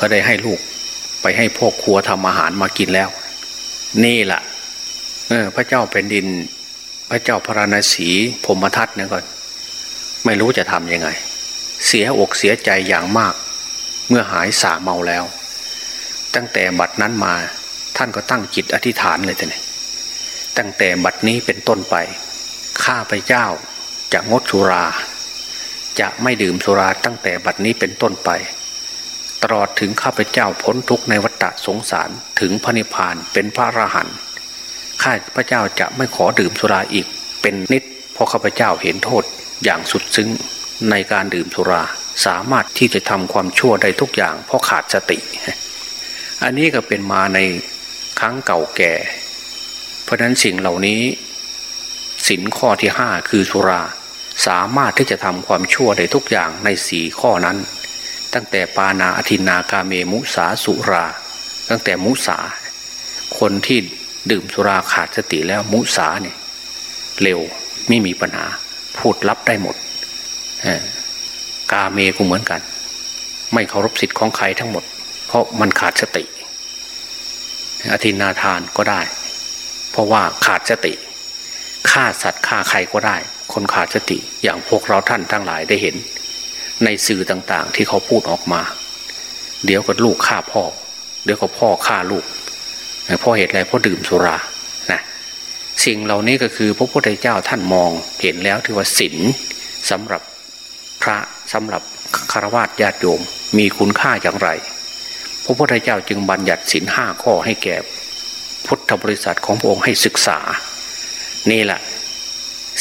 ก็ได้ให้ลูกไปให้พ่อครัวทำอาหารมากินแล้ว นี่แหละพระเจ้าแผ่นดิน พระเจ้าพระราณสีพมทัตเนี่ยก็ไม่รู้จะทำยังไง เสียอกเสียใจอย่างมาก เมื่อหายสาเมาแล้ว ตั้งแต่บัดนั้นมาท่านก็ตั้งจิตอธิษฐานเลยท่านตั้งแต่บัดนี้เป็นต้นไป ข้าพเจ้าจะงดสุรา จะไม่ดื่มสุราตั้งแต่บัดนี้เป็นต้นไป ตลอดถึงข้าพเจ้าพ้นทุกข์ในวัฏสงสารถึงพระนิพพานเป็นพระอรหันต์ข้าพเจ้าจะไม่ขอดื่มสุราอีกเป็นนิดเพราะข้าพเจ้าเห็นโทษอย่างสุดซึ้งในการดื่มสุราสามารถที่จะทำความชั่วได้ทุกอย่างเพราะขาดสติ อันนี้ก็เป็นมาในครั้งเก่าแก่ เพราะนั้นสิ่งเหล่านี้ สินข้อที่ห้าคือสุรา สามารถที่จะทำความชั่วได้ทุกอย่างในสี่ข้อนั้น ตั้งแต่ปานาอธินากาเมมุสาสุรา ตั้งแต่มุสา คนที่ดื่มสุราขาดสติแล้วมุสาเนี่ยเร็วไม่มีปัญหา พูดรับได้หมด กาเมก็เหมือนกัน ไม่เคารพสิทธิ์ของใครทั้งหมด เพราะมันขาดสติ อธินาทานก็ได้ เพราะว่าขาดสติ ฆ่าสัตว์ฆ่าใครก็ได้ คนขาดสติอย่างพวกเราท่านทั้งหลายได้เห็น ในสื่อต่างๆ ที่เขาพูดออกมา เดี๋ยวก็ลูกฆ่าพ่อ เดี๋ยวก็พ่อฆ่าลูกเพราะเหตุอะไรเพราะดื่มสุรานะสิ่งเหล่านี้ก็คือพระพุทธเจ้าท่านมองเห็นแล้วถือว่าศีลสำหรับพระสำหรับคารวะญาติโยมมีคุณค่าอย่างไร พระพุทธเจ้าจึงบัญญัติศีลห้าข้อให้แก่พุทธบริษัทของพระองค์ให้ศึกษา นี่แหละ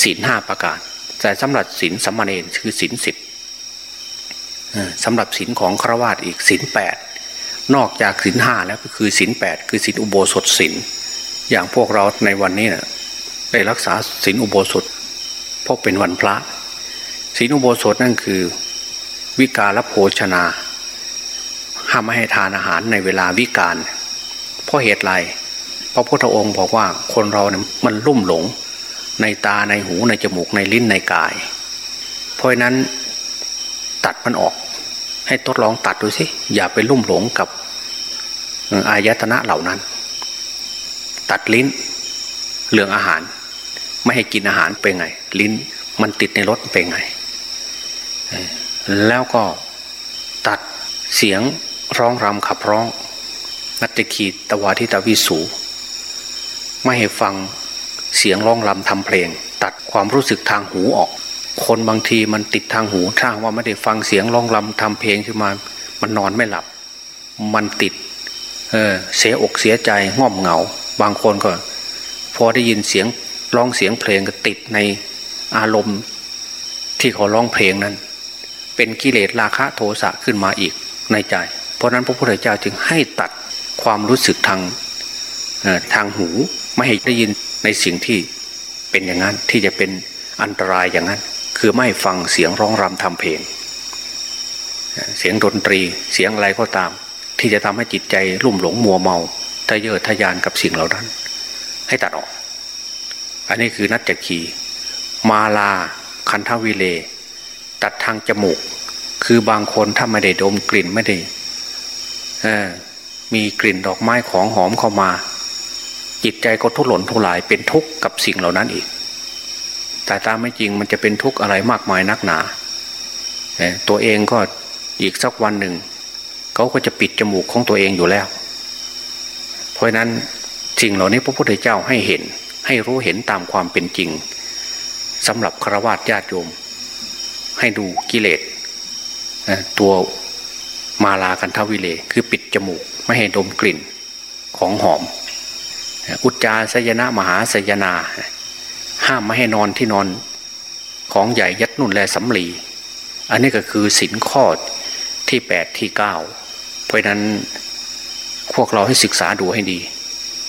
ศีลห้าประการ แต่สำหรับศีลสัมมาเนคือศีลสิบสำหรับศีลของครวญอีกศีลแปดนอกจากศีลห้าแล้วก็คือศีลแปดคือศีลอุโบสถศีลอย่างพวกเราในวันนี้นะได้รักษาศีลอุโบสถเพราะเป็นวันพระศีลอุโบสถนั่นคือ วิกาลโภชนาห้ามไม่ให้ทานอาหารในเวลาวิกาลเพราะเหตุไร พระพุทธองค์บอกว่าคนเราเนี่ยมันลุ่มหลง ในตาในหูในจมูกในลิ้นในกาย เพราะนั้นตัดมันออก ให้ทดลองตัดดูสิอย่าไปลุ่มหลงกับอายตนะเหล่านั้น ตัดลิ้นเรื่องอาหาร ไม่ให้กินอาหารเป็นไง ลิ้นมันติดในรถเป็นไง แล้วก็ตัดเสียงร้องรำขับร้องนัตติีตวาทิตาวิสู ไม่ให้ฟังเสียงร้องรำทำเพลง ตัดความรู้สึกทางหูออก คนบางทีมันติดทางหูถ้าว่าไม่ได้ฟังเสียงร้องรำทำเพลงขึ้นมา มันนอนไม่หลับ มันติดเออเสียอกเสียใจง่อมเหงา บางคนก็ พอได้ยินเสียงร้องเสียงเพลงก็ติดในอารมณ์ที่เขาร้องเพลงนั้น เป็นกิเลสราคะโทสะขึ้นมาอีกในใจ เพราะนั้นพระพุทธเจ้าจึงให้ตัดความรู้สึกทางทางหู ไม่ให้ได้ยินในสิ่งที่เป็นอย่างนั้นที่จะเป็นอันตรายอย่างนั้น คือไม่ฟังเสียงร้องรำทำเพลง เสียงดนตรีเสียงอะไรก็ตาม ที่จะทำให้จิตใจรุ่มหลงมัวเมาทะเยอทะยานกับสิ่งเหล่านั้น ให้ตัดออก อันนี้คือนัดจักขีมาลาคันทวิเล ตัดทางจมูก คือบางคนถ้าไม่ได้ดมกลิ่นไม่ได้มีกลิ่นดอกไม้ของหอมเข้ามา จิตใจก็ทุรนทุรายเป็นทุกข์กับสิ่งเหล่านั้นอีก แต่ตามไม่จริงมันจะเป็นทุกข์อะไรมากมายนักหนา ตัวเองก็อีกสักวันหนึ่งเขาก็จะปิดจมูกของตัวเองอยู่แล้ว เพราะนั้นสิ่งเหล่านี้พระพุทธเจ้าให้เห็น ให้รู้เห็นตามความเป็นจริงสำหรับฆรวาสญาติโยม ให้ดูกิเลสตัวมาลากันทวิเลคือปิดจมูกไม่ให้ดมกลิ่นของหอม อุจจาสยนะมหาสยนา ห้ามไม่ให้นอนที่นอนของใหญ่ยัดนุ่นแลสำลี อันนี้ก็คือสินข้อที่แปดที่เก้าเพราะนั้นพวกเราให้ศึกษาดูให้ดี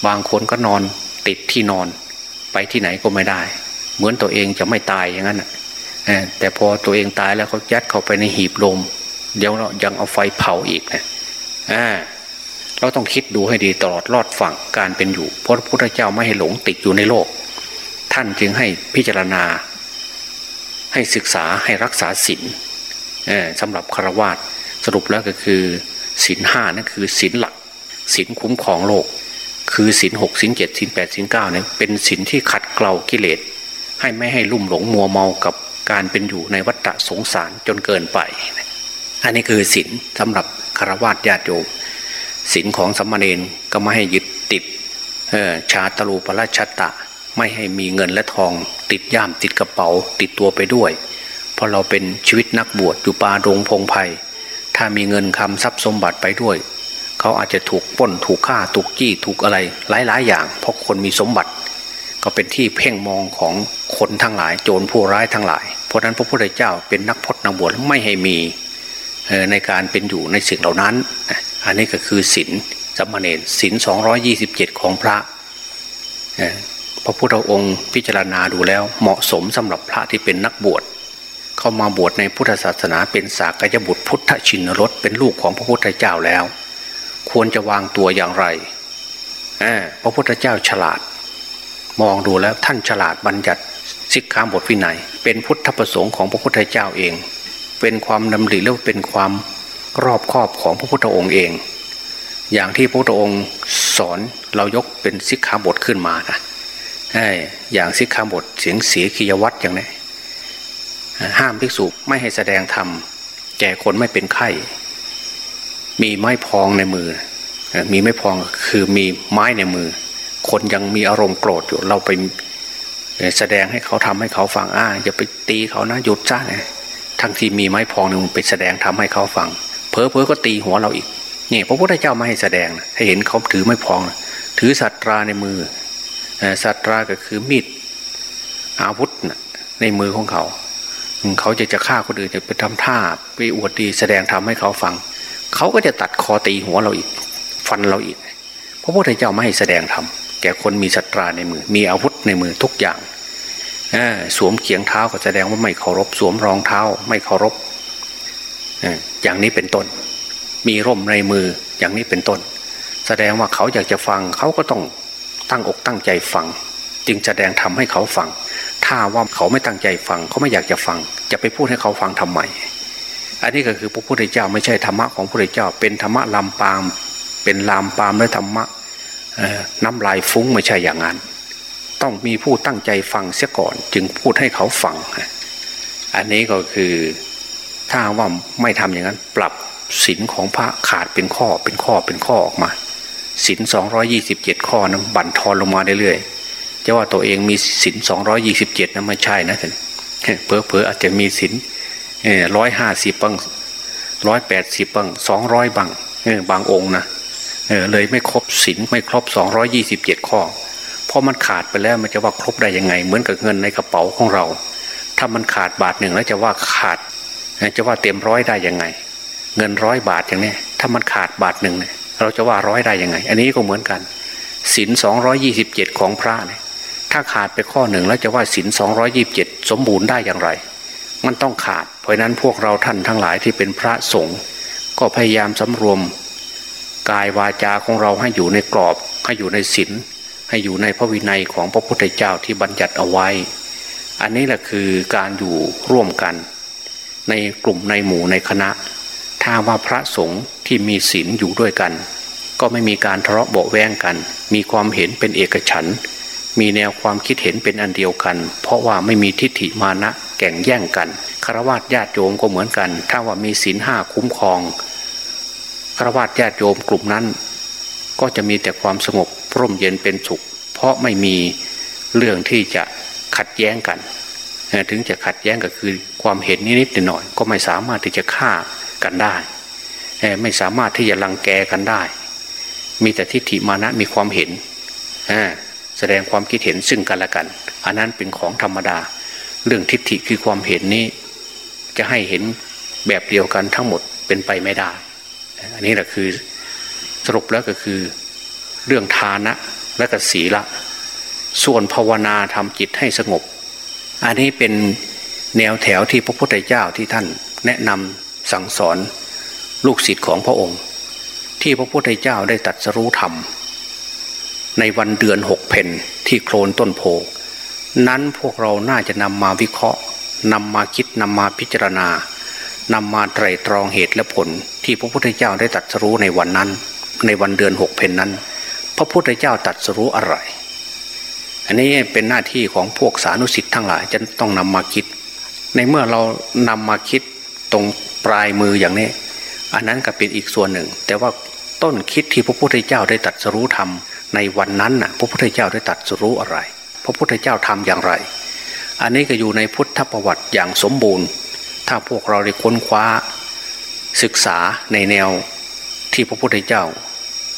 บางคนก็นอนติดที่นอนไปที่ไหนก็ไม่ได้ เหมือนตัวเองจะไม่ตายอย่างนั้นแต่พอตัวเองตายแล้วเขายัดเข้าไปในหีบลมเดี๋ยวเรายังเอาไฟเผาอีกนะ เราต้องคิดดูให้ดีตลอดรอดฝั่งการเป็นอยู่เพราะพระพุทธเจ้าไม่ให้หลงติดอยู่ในโลก ท่านจึงให้พิจารณา ให้ศึกษาให้รักษาศีลสำหรับคารวาสสรุปแล้วก็คือศีลห้านั่นคือศีลหลักศีลคุ้มครองโลก คือศีลหกศีลเจ็ดศีลแปดศีลเก้าเนี่ยเป็นศีลที่ขัดเกลากิเลสให้ไม่ให้ลุ่มหลงมัวเมากับการเป็นอยู่ในวัฏสงสารจนเกินไป อันนี้คือศีลสำหรับคารวะญาติโยม ศีลของสมมาเนนก็ไม่ให้ยึดติดชาตรูปราชตะ ไม่ให้มีเงินและทอง ติดย่ามติดกระเป๋า ติดตัวไปด้วย เพราะเราเป็นชีวิตนักบวชอยู่ป่าดงพงไพ่ถ้ามีเงินคำทรัพย์สมบัติไปด้วย เขาอาจจะถูกป้นถูกฆ่าถูกจี้ถูกอะไรหลายๆ อย่าง เพราะคนมีสมบัติ ก็เป็นที่เพ่งมองของคนทั้งหลาย โจรผู้ร้ายทั้งหลาย เพราะนั้นพระพุทธเจ้าเป็นนักพจนักบวชไม่ให้มีในการเป็นอยู่ในสิ่งเหล่านั้น อันนี้ก็คือศีลสัมมาเนรศีลสองยี่สิบเจ็ดของพระพระพุทธองค์พิจารณาดูแล้วเหมาะสมสำหรับพระที่เป็นนักบวชเข้ามาบวชในพุทธศาสนาเป็นสากยบุตรพุทธชินรสเป็นลูกของพระพุทธเจ้าแล้ว ควรจะวางตัวอย่างไรพระพุทธเจ้าฉลาด มองดูแล้วท่านฉลาดบัญญัติสิกขาบทวินัย เป็นพุทธประสงค์ของพระพุทธเจ้าเอง เป็นความดำริแล้วเป็นความ รอบครอบของพระพุทธองค์เอง อย่างที่พระพุทธองค์สอนเรายกเป็นสิกขาบทขึ้นมานะอย่างสิกขาบทเสียงเสียขียวัตรอย่างนี้ห้ามภิกษุไม่ให้แสดงธรรมแก่คนไม่เป็นไข้มีไม้พองในมือ มีไม้พองคือมีไม้ในมือ คนยังมีอารมณ์โกรธอยู่เราไปแสดงให้เขาทำให้เขาฟังอ่าอย่าไปตีเขานะหยุดซะนะทั้งที่มีไม้พองหนึ่งไปแสดงทำให้เขาฟัง เพอเพอก็ตีหัวเราอีกนี่พระพุทธเจ้าไม่ให้แสดงให้เห็นเขาถือไม้พอง ถือสัตราในมือสัตราก็คือมีดอาวุธในมือของเขา เขาจะจะฆ่าคนอื่นจะไปทำท่าไปอวดดีแสดงทำให้เขาฟัง เขาก็จะตัดคอตีหัวเราอีก ฟันเราอีก พระพุทธเจ้าไม่ให้แสดงทำแก่คนมีสัตราในมือ มีอาวุธในมือทุกอย่างสวมเขียงเท้าก็แสดงว่าไม่เคารพ สวมรองเท้าไม่เคารพ อย่างนี้เป็นต้น มีร่มในมืออย่างนี้เป็นต้น แสดงว่าเขาอยากจะฟังเขาก็ต้องตั้งอกตั้งใจฟัง จึงแสดงทำให้เขาฟัง ถ้าว่าเขาไม่ตั้งใจฟังเขาไม่อยากจะฟัง จะไปพูดให้เขาฟังทำไมอันนี้ก็คือพระพุทธเจ้าไม่ใช่ธรรมะของพระพุทธเจ้า เป็นธรรมะลำปาม เป็นลามปามและธรรมะน้ำลายฟุ้งไม่ใช่อย่างนั้น ต้องมีผู้ตั้งใจฟังเสียก่อน จึงพูดให้เขาฟัง อันนี้ก็คือ ถ้าว่าไม่ทำอย่างนั้น ปรับศีลของพระขาดเป็นข้อเป็นข้อเป็นข้อออกมาศีลสองยี่สิบเจ็ดข้อนะบั่นทอนลงมาเรื่อยๆจะว่าตัวเองมีศีลสองยี่สิบเจ็ดนะไม่ใช่นะท่านเพอเพออาจจะมีศีลร้อยห้าสิบบังร้อยแปดสิบบังสองร้อยบังบางองค์นะเลยไม่ครบศีลไม่ครบสองยี่สิบเจ็ดข้อพอมันขาดไปแล้วมันจะว่าครบได้ยังไง เหมือนกับเงินในกระเป๋าของเรา ถ้ามันขาดบาทหนึ่งแล้วจะว่าขาด จะว่าเต็มร้อยได้ยังไง เงินร้อยบาทอย่างนี้ถ้ามันขาดบาทหนึ่งเราจะว่าร้อยได้ยังไง อันนี้ก็เหมือนกันศีลสองยี่สิบเจ็ดของพระเนี่ยถ้าขาดไปข้อหนึ่งแล้วจะว่าศีลสองยี่บเจ็ดสมบูรณ์ได้อย่างไร มันต้องขาด เพราะนั้นพวกเราท่านทั้งหลายที่เป็นพระสงฆ์ก็พยายามสำรวม กายวาจาของเราให้อยู่ในกรอบ ให้อยู่ในศีลให้อยู่ในพระวินัยของพระพุทธเจ้าที่บัญญัติเอาไว้ อันนี้แหละคือการอยู่ร่วมกัน ในกลุ่มในหมู่ในคณะ ถ้าว่าพระสงฆ์ที่มีศีลอยู่ด้วยกัน ก็ไม่มีการทะเลาะเบาแวงกัน มีความเห็นเป็นเอกฉันมีแนวความคิดเห็นเป็นอันเดียวกัน เพราะว่าไม่มีทิฏฐิมานะแก่งแย่งกันคารวะญาติโยมก็เหมือนกัน ถ้าว่ามีศีลห้าคุ้มครองคารวะญาติโยมกลุ่มนั้น ก็จะมีแต่ความสงบร่มเย็นเป็นสุข เพราะไม่มีเรื่องที่จะขัดแย้งกัน ถึงจะขัดแย้งก็คือความเห็นนิดๆหน่อยก็ไม่สามารถที่จะฆ่ากันได้ ไม่สามารถที่จะรังแกกันได้ มีแต่ทิฏฐิมานะมีความเห็นแสดงความคิดเห็นซึ่งกันและกัน อันนั้นเป็นของธรรมดา เรื่องทิฏฐิคือความเห็นนี้ จะให้เห็นแบบเดียวกันทั้งหมดเป็นไปไม่ได้ อันนี้แหละคือสรุปแล้วก็คือเรื่องทานะและก็ศีละ ส่วนภาวนาทำจิตให้สงบ อันนี้เป็นแนวแถวที่พระพุทธเจ้าที่ท่านแนะนำสั่งสอนลูกศิษย์ของพระองค์ ที่พระพุทธเจ้าได้ตัดสรู้ธรรม ในวันเดือนหกเพนที่โคลนต้นโพนั้นพวกเราน่าจะนำมาวิเคราะห์นำมาคิดนำมาพิจารณานำมาไตรตรองเหตุและผล ที่พระพุทธเจ้าได้ตัดสรู้ในวันนั้น ในวันเดือนหกเพนนั้น พระพุทธเจ้าตัดสรู้อะไร อันนี้เป็นหน้าที่ของพวกสานุสิทธิ์ทั้งหลายจะต้องนำมาคิด ในเมื่อเรานำมาคิดตรงปลายมืออย่างนี้ อันนั้นก็เป็นอีกส่วนหนึ่ง แต่ว่าต้นคิดที่พระพุทธเจ้าได้ตัดสรู้ทำในวันนั้นน่ะพระพุทธเจ้าได้ตัดสรู้อะไร พระพุทธเจ้าทำอย่างไร อันนี้ก็อยู่ในพุทธประวัติอย่างสมบูรณ์ ถ้าพวกเราได้ค้นคว้าศึกษาในแนวที่พระพุทธเจ้า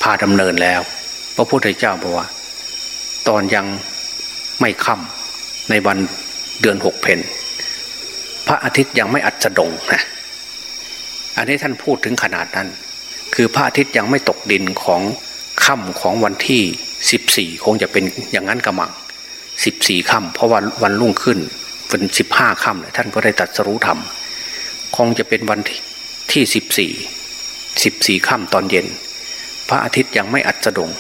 พาดำเนินแล้ว พระพุทธเจ้าบอกว่า ตอนยัง ไม่ค่ำในวันเดือนหกเพนพระอาทิตย์ยังไม่อัดสดงนะอันนี้ท่านพูดถึงขนาดนั้น คือพระอาทิตย์ยังไม่ตกดินของค่ำของวันที่สิบสี่คงจะเป็นอย่างนั้นกระมังสิบสี่ค่ำเพราะวันวันรุ่งขึ้นเป็นสิบห้าค่ำท่านก็ได้ตัดสรู้ธรรมคงจะเป็นวันที่สิบสี่สิบสี่ค่ำตอนเย็น พระอาทิตย์ยังไม่อัดสดง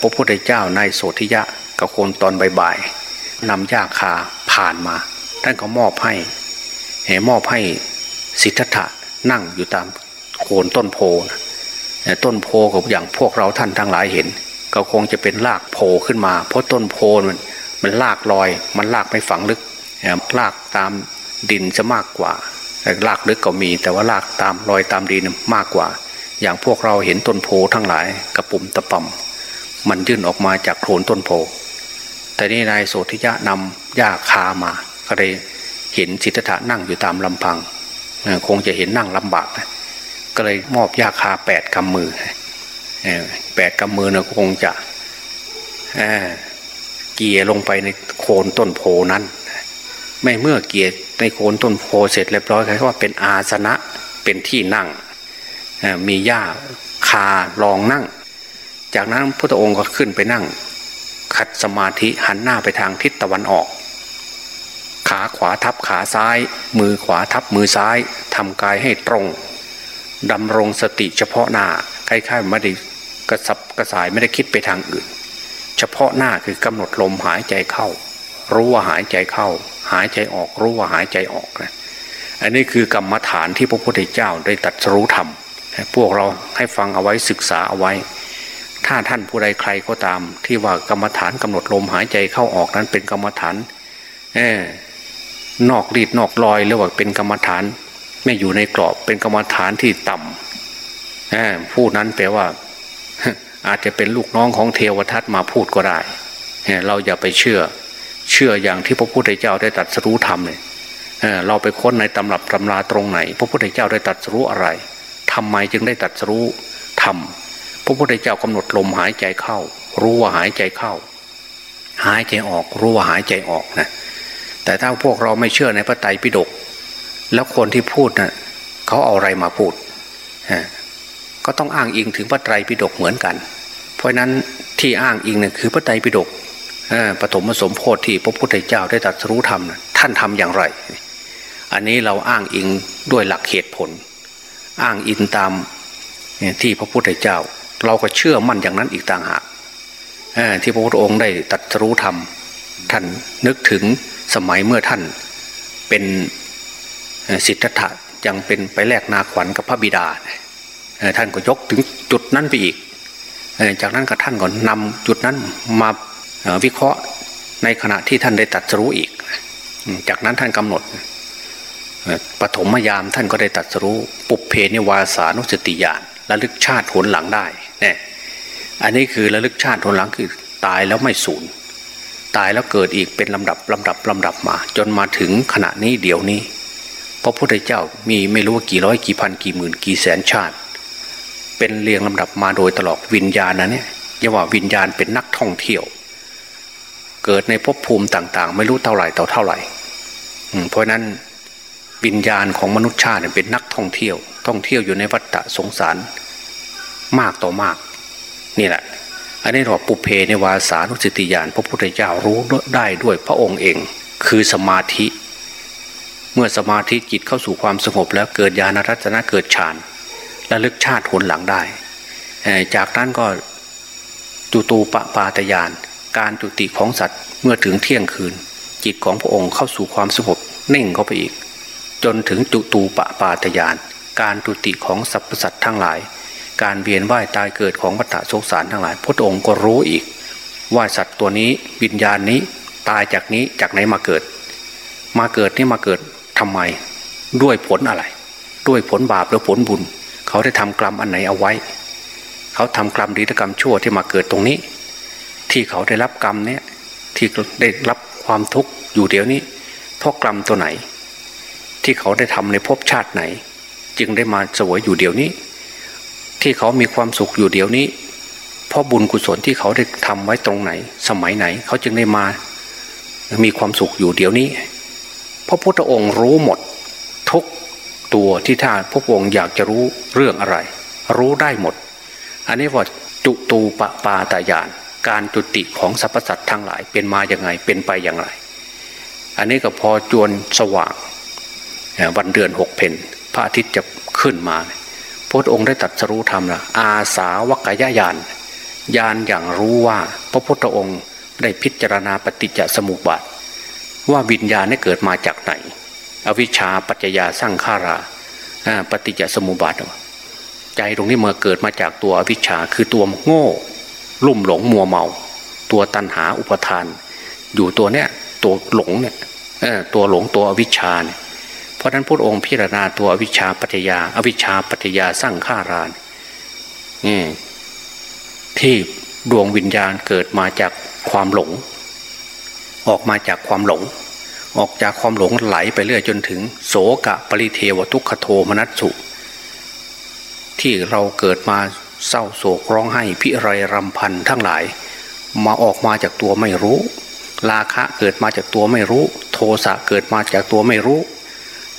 พระพุทธเจ้านายโสธิยะ กับโคนตอนบ่ายๆนำยาคาผ่านมา ท่านก็มอบให้มอบให้สิทธัตถะนั่งอยู่ตามโคนต้นโพนะต้นโพกับอย่างพวกเราท่านทั้งหลายเห็น ก็คงจะเป็นรากโพขึ้นมา เพราะต้นโพมันมันรากลอย มันรากไม่ฝังลึกรากตามดินจะมากกว่าแต่รากลึกก็มี แต่ว่ารากตามรอยตามดินมากกว่า อย่างพวกเราเห็นต้นโพทั้งหลายกระปุ่มตะป่ำมันยื่นออกมาจากโคลนต้นโพ แต่นี่นายโสธิยะนำหญ้าคามา ก็เลยเห็นสิทธัตถะนั่งอยู่ตามลำพัง คงจะเห็นนั่งลำบากนะก็เลยมอบยาคาแปดกำมือแปดกำมือนะคงจะเกียลงไปในโคนต้นโพนั้น ไม่เมื่อเกียในโคนต้นโพเสร็จเรียบร้อยเขาว่าเป็นอาสนะเป็นที่นั่งมีหญ้าคารองนั่ง จากนั้นพระองค์ก็ขึ้นไปนั่ง ขัดสมาธิหันหน้าไปทางทิศตะวันออก ขาขวาทับขาซ้าย มือขวาทับมือซ้ายทำกายให้ตรงดำรงสติเฉพาะหน้าคล้ายๆไม่ได้กระสับกระสายไม่ได้คิดไปทางอื่น เฉพาะหน้าคือกำหนดลมหายใจเข้า รู้ว่าหายใจเข้า หายใจออกรู้ว่าหายใจออกนะอันนี้คือกรรมฐานที่พระพุทธเจ้าได้ตัดรู้ธรรมพวกเราให้ฟังเอาไว้ศึกษาเอาไว้ ถ้าท่านผู้ใดใครก็ตาม ที่ว่ากรรมฐานกำหนดลมหายใจเข้าออกนั้นเป็นกรรมฐานนอกรีดนอกลอยหรือว่าเป็นกรรมฐาน ไม่อยู่ในกรอบเป็นกรรมฐานที่ต่ำผู้นั้นแปลว่า อาจจะเป็นลูกน้องของเทวทัตมาพูดก็ได้เราอย่าไปเชื่อ เชื่ออย่างที่พระพุทธเจ้าได้ตัดสรู้ธรรมเลยเราไปค้นในตำรับตำราตรงไหน พระพุทธเจ้าได้ตัดสรู้อะไรทำไมจึงได้ตัดสรู้ธรรม พระพุทธเจ้ากำหนดลมหายใจเข้า รู้ว่าหายใจเข้า หายใจออก รู้ว่าหายใจออกนะแต่ถ้าพวกเราไม่เชื่อในพระไตรปิฎกแล้วคนที่พูดนะ่ะเขาเอาอะไรมาพูดก็ต้องอ้างอิงถึงพระไตรปิฎกเหมือนกัน เพราะนั้นที่อ้างอิงเนี่ยคือพระไตรปิฎกปฐมสมโพธิที่พระพุทธเจ้าได้ตรัสรู้ธรรมท่านทำอย่างไร อันนี้เราอ้างอิงด้วยหลักเหตุผล อ้างอิงตามที่พระพุทธเจ้า เราก็เชื่อมั่นอย่างนั้นอีกต่างหากที่พระพุทธองค์ได้ตรัสรู้ธรรมท่านนึกถึงสมัยเมื่อท่านเป็นสิทธัตถะยังเป็นไปแลกนาขวัญกับพระบิดา ท่านก็ยกถึงจุดนั้นไปอีก จากนั้นก็ท่านก็นำจุดนั้นมาวิเคราะห์ในขณะที่ท่านได้ตัดสู้อีก จากนั้นท่านกำหนดปฐมยามท่านก็ได้ตัดสู้ ปุเพนิวาสานุสติญาณระลึกชาติผลหลังได้ เนี่ยอันนี้คือระลึกชาติผลหลังคือตายแล้วไม่สูญตายแล้วเกิดอีกเป็นลำดับลำดับลำดับมา จนมาถึงขณะนี้เดี๋ยวนี้พระพุทธเจ้ามีไม่รู้ว่ากี่ร้อยกี่พันกี่หมื่นกี่แสนชาติ เป็นเรียงลำดับมาโดยตลอดวิญญาณนะเนี่ยอย่าว่าวิญญาณเป็นนักท่องเที่ยว เกิดในภพภูมิต่าง ๆ ไม่รู้เท่าไหร่ต่อเท่าไหร่เพราะนั้นวิญญาณของมนุษย์ชาติเป็นนักท่องเที่ยว ท่องเที่ยวอยู่ในวัฏฏะสงสาร มากต่อมาก นี่แหละ อันนี้เราปุเพในวาสานุสติญาณพระพุทธเจ้ารู้ได้ด้วยพระองค์เอง คือสมาธิ เมื่อสมาธิจิตเข้าสู่ความสงบแล้วเกิดญาณรัตนะเกิดฌานและลึกชาติหนหลังได้ จากนั้นก็จุตูปปาตยาน การจุติของสัตว์เมื่อถึงเที่ยงคืน จิตของพระองค์เข้าสู่ความสงบเน่งเข้าไปอีก จนถึงจุตูปปาตยาน การจุติของสรรพสัตว์ทั้งหลาย การเวียนว่ายตายเกิดของวัฏสงสารทั้งหลาย พระองค์ก็รู้อีก ว่าสัตว์ตัวนี้วิญญาณนี้ตายจากนี้จากไหนมาเกิด มาเกิดนี่มาเกิดทำไม ด้วยผลอะไร ด้วยผลบาปหรือผลบุญ เขาได้ทำกรรมอันไหนเอาไว้ เขาทำกรรมดีกรรมชั่วที่มาเกิดตรงนี้ ที่เขาได้รับกรรมเนี้ยที่ได้รับความทุกข์อยู่เดี๋ยวนี้เพราะกรรมตัวไหน ที่เขาได้ทำในภพชาติไหน จึงได้มาสวยอยู่เดี๋ยวนี้ ที่เขามีความสุขอยู่เดี๋ยวนี้ เพราะบุญกุศลที่เขาได้ทำไว้ตรงไหน สมัยไหน เขาจึงได้มา มีความสุขอยู่เดี๋ยวนี้พระพุทธองค์รู้หมด ทุกตัวที่ท่านพระองค์อยากจะรู้เรื่องอะไร รู้ได้หมด อันนี้ว่าจุตูปปาตายาน การจุติของสรรพสัตว์ทั้งหลายเป็นมาอย่างไงเป็นไปอย่างไร อันนี้ก็พอจวนสว่าง วันเดือนหกเพนพระอาทิตย์จะขึ้นมา พระองค์ได้ตัดสรู้ธรรมนะอาสาวกยญาณญาณอย่างรู้ว่า พระพุทธองค์ได้พิจารณาปฏิจจสมุปบาทว่าวิญญาณนี่เกิดมาจากไหน อวิชชาปัจจยาสร้างขาราปฏิจจสมุปบาทใจตรงนี้เมื่อเกิดมาจากตัวอวิชชาคือตัวโง่ ลุ่มหลงมัวเมา ตัวตันหาอุปทาน อยู่ตัวเนี้ยตัวหลงเนี่ยตัวหลงตัวอวิชชาเนี่ย เพราะนั้นพระองค์พิจารณาตัวอวิชชาปัจจยาอวิชชาปัจจยาสร้างขารานที่ดวงวิญญาณเกิดมาจากความหลง ออกมาจากความหลง ออกจากความหลงไหลไปเรื่อยจนถึง โสกะปริเทวทุกขโทมนัสสุ ที่เราเกิดมาเศร้าโศกร้องไห้พิไรรำพันทั้งหลาย มาออกมาจากตัวไม่รู้ ราคะเกิดมาจากตัวไม่รู้ โทสะเกิดมาจากตัวไม่รู้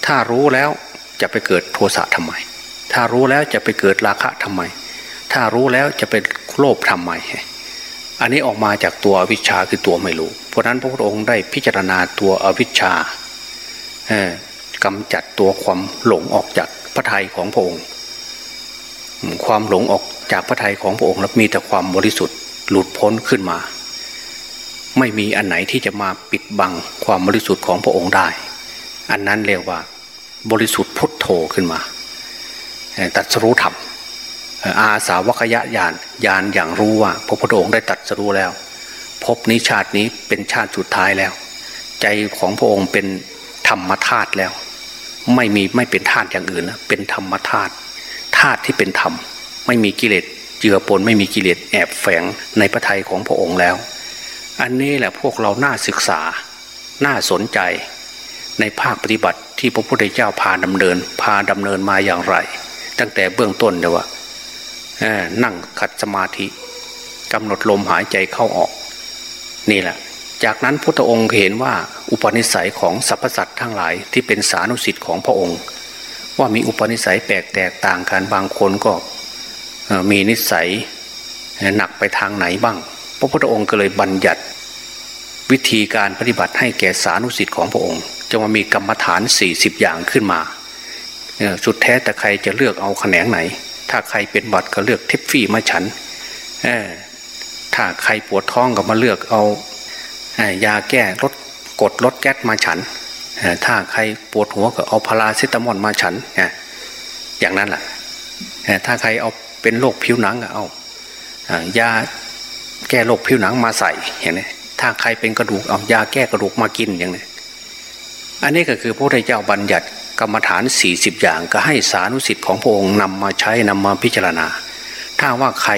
ถ้ารู้แล้วจะไปเกิดโทสะทำไม ถ้ารู้แล้วจะไปเกิดราคะทำไม ถ้ารู้แล้วจะเป็นโลภทำไม อันนี้ออกมาจากตัวอวิชชาคือตัวไม่รู้ เพราะนั้นพระพุทธองค์ได้พิจารณาตัวอวิชชากำจัดตัวความหลงออกจากพระทัยของพระองค์ ความหลงออกจากพระทัยของพระองค์แล้วมีแต่ความบริสุทธิ์หลุดพ้นขึ้นมา ไม่มีอันไหนที่จะมาปิดบังความบริสุทธิ์ของพระองค์ได้ อันนั้นเรียกว่า บริสุทธิ์พุทโธขึ้นมาตัดสรู้ธรรมอาสาวกยะยานยานอย่างรู้ว่าพระพุทธองค์ได้ตัดสรู้แล้ว พบนิชาตินี้เป็นชาติสุดท้ายแล้ว ใจของพระองค์เป็นธรรมธาตุแล้ว ไม่มีไม่เป็นธาตุอย่างอื่นนะเป็นธรรมธาตุธาตุที่เป็นธรรม ไม่มีกิเลสเจือปนไม่มีกิเลสแอบแฝงในพระทัยของพระองค์แล้ว อันนี้แหละพวกเราน่าศึกษาน่าสนใจในภาคปฏิบัติ ที่พระพุทธเจ้าพาดำเนิน พาดำเนินมาอย่างไร ตั้งแต่เบื้องต้นเลยว่านั่งขัดสมาธิกำหนดลมหายใจเข้าออก นี่แหละ จากนั้นพุทธองค์เห็นว่าอุปนิสัยของสรรพสัตว์ทั้งหลายที่เป็นสานุสิทธิ์ของพระองค์ ว่ามีอุปนิสัยแปลกแตกต่างกันบางคนก็มีนิสัยหนักไปทางไหนบ้าง พระพุทธองค์ก็เลยบัญญัติ วิธีการปฏิบัติให้แก่สานุสิทธิ์ของพระองค์ จะมามีกรรมฐาน 40 อย่างขึ้นมาสุดแท้แต่ใครจะเลือกเอาแขนงไหน ถ้าใครเป็นบัดก็เลือกเทปฟี่มาฉันถ้าใครปวดท้องก็มาเลือกเอายาแก้ลดกดลดแก๊สมาฉันถ้าใครปวดหัวก็เอาพาราเซตามอลมาฉันอย่างนั้นแหละถ้าใครเอาเป็นโรคผิวหนังก็เอายาแก้โรคผิวหนังมาใส่อย่างนี้ถ้าใครเป็นกระดูกเอายาแก้กระดูกมากินอย่างนี้ อันนี้ก็คือพระพุทธเจ้าบัญญัติกรรมฐาน 40 อย่างก็ให้สานุสิทธิ์ของพระองค์นำมาใช้นำมาพิจารณา ถ้าว่าใคร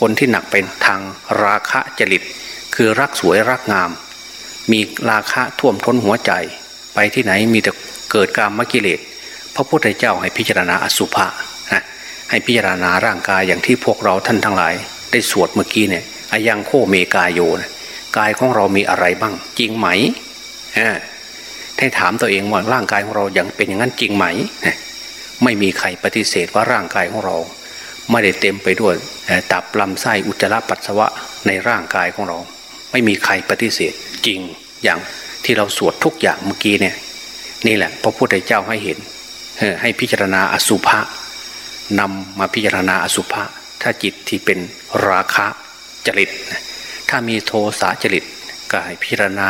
คนที่หนักเป็นทางราคะจริต คือรักสวยรักงาม มีราคะท่วมท้นหัวใจ ไปที่ไหนมีแต่เกิดการมกิเลสพระพุทธเจ้าให้พิจารณาอสุภะให้พิจารณาร่างกายอย่างที่พวกเราท่านทั้งหลาย ได้สวดเมื่อกี้เนี่ยอายังโคเมกายโยนะกายของเรามีอะไรบ้าง จริงไหม ให้ถามตัวเองว่าร่างกายของเราย่างเป็นอย่างนั้นจริงไหม ไม่มีใครปฏิเสธว่าร่างกายของเรา ไม่ได้เต็มไปด้วยตับลำไส้อุจจาระปัสสาวะในร่างกายของเรา ไม่มีใครปฏิเสธจริงอย่างที่เราสวดทุกอย่างเมื่อกี้เนี่ยนี่แหละพระพุทธเจ้าให้เห็นให้พิจารณาอสุภะนำมาพิจารณาอสุภะถ้าจิตที่เป็นราคะจริต ถ้ามีโทสะจริตก็ให้พิจารณา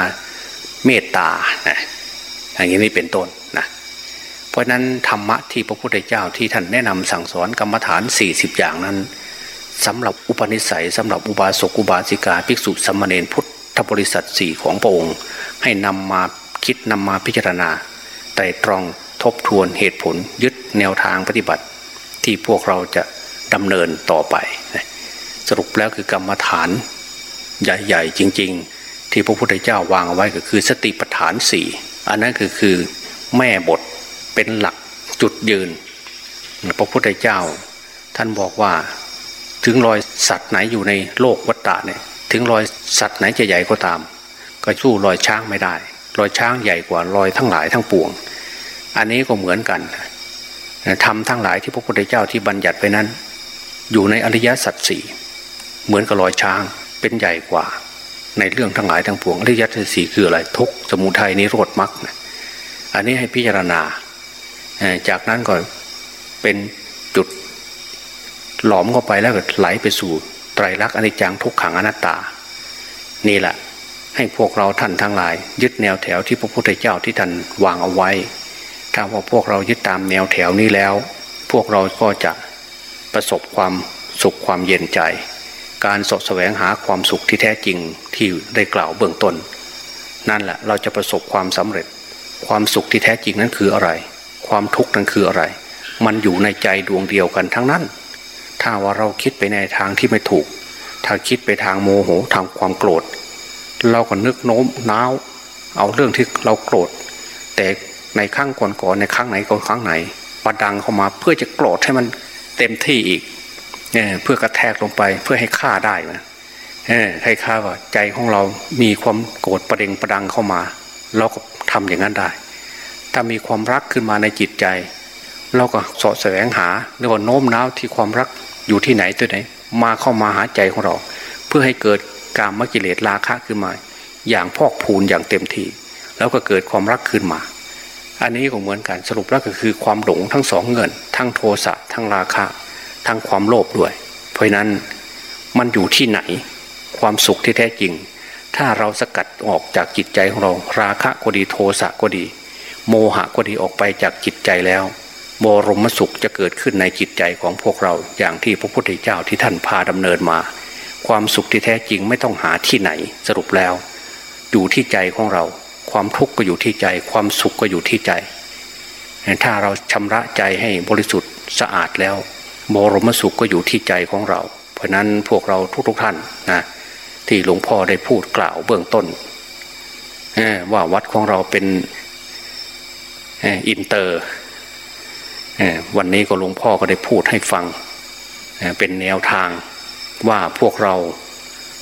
เมตตา อย่างนี้เป็นต้นนะเพราะนั้นธรรมะที่พระพุทธเจ้าที่ท่านแนะนำสั่งสอนกรรมฐาน 40 อย่างนั้นสำหรับอุปนิสัยสำหรับอุบาสกอุบาสิกาภิกษุสัมมาเนรพุทธบริษัทสี่ของพระองค์ ให้นำมาคิดนำมาพิจารณาไตรตรองทบทวนเหตุผลยึดแนวทางปฏิบัติ ที่พวกเราจะดำเนินต่อไป สรุปแล้วคือกรรมฐานใหญ่ ๆ จริง ๆ ที่พระพุทธเจ้าวางเอาไว้ก็คือสติปัฏฐานสี่ อันนั้นคือคือแม่บทเป็นหลักจุดยืน พระพุทธเจ้า ท่านบอกว่าถึงรอยสัตว์ไหนอยู่ในโลกวัฏฏะเนี่ยถึงรอยสัตว์ไหนจะใหญ่ก็ตาม ก็สู้รอยช้างไม่ได้ รอยช้างใหญ่กว่ารอยทั้งหลายทั้งปวง อันนี้ก็เหมือนกันทำทั้งหลายที่พระพุทธเจ้าที่บัญญัติไปนั้น อยู่ในอริยสัจสี่เหมือนกับรอยช้างเป็นใหญ่กว่า ในเรื่องทั้งหลายทั้งปวงอริยสัจสี่คืออะไรทุกสมุทัยนิโรธมรรคอันนี้ให้พิจารณา จากนั้นก็เป็นจุดหลอมเข้าไปแล้วก็ไหลไปสู่ไตรลักษณ์อนิจจังทุกขังอนัตตา นี่แหละให้พวกเราท่านทั้งหลาย ยึดแนวแถวที่พระพุทธเจ้าที่ท่านวางเอาไว้ ถ้าว่าพวกเรายึดตามแนวแถวนี้แล้ว พวกเราก็จะประสบความสุขความเย็นใจ การสดแสวงหาความสุขที่แท้จริงที่ได้กล่าวเบื้องต้น นั่นแหละเราจะประสบความสำเร็จ ความสุขที่แท้จริงนั้นคืออะไร ความทุกข์นั้นคืออะไร มันอยู่ในใจดวงเดียวกันทั้งนั้น ถ้าว่าเราคิดไปในทางที่ไม่ถูก ถ้าคิดไปทางโมโหทางความโกรธ เราก็นึกโน้มน้าว เอาเรื่องที่เราโกรธ แต่ในครั้งก่อนๆในครั้งไหนก็ครั้งไหนประดังเข้ามาเพื่อจะโกรธให้มันเต็มที่อีก เพื่อกระแทกลงไปเพื่อให้ฆ่าได้นะให้ฆ่าว่าใจของเรามีความโกรธประเด็งประดังเข้ามา เราก็ทำอย่างนั้นได้ ถ้ามีความรักขึ้นมาในจิตใจ เราก็สาะแสวงหาหรือว่าโน้มน้าวที่ความรักอยู่ที่ไหนตัวไหน มาเข้ามาหาใจของเรา เพื่อให้เกิดการมกิเลสราคะขึ้นมา อย่างพอกพูนอย่างเต็มที่แล้วก็เกิดความรักขึ้นมา อันนี้ก็เหมือนกันสรุปแล้วก็คือความหลงทั้งสองเงิน ทั้งโทสะทั้งราคะ ทั้งความโลภด้วย เพราะนั้นมันอยู่ที่ไหนความสุขที่แท้จริง ถ้าเราสกัดออกจากจิตใจของเรา ราคะก็ดีโทสะก็ดี โมหะก็ดีออกไปจากจิตใจแล้วบรมสุขจะเกิดขึ้นในจิตใจของพวกเราอย่างที่พระพุทธเจ้าที่ท่านพาดำเนินมา ความสุขที่แท้จริงไม่ต้องหาที่ไหนสรุปแล้ว อยู่ที่ใจของเรา ความทุกข์ก็อยู่ที่ใจ ความสุขก็อยู่ที่ใจ ถ้าเราชำระใจให้บริสุทธิ์สะอาดแล้ว บรมสุขก็อยู่ที่ใจของเรา เพราะนั้นพวกเราทุกๆทท่านนะที่หลวงพ่อได้พูดกล่าวเบื้องต้นว่าวัดของเราเป็นอินเตอร์วันนี้ก็หลวงพ่อก็ได้พูดให้ฟังเป็นแนวทางว่าพวกเรา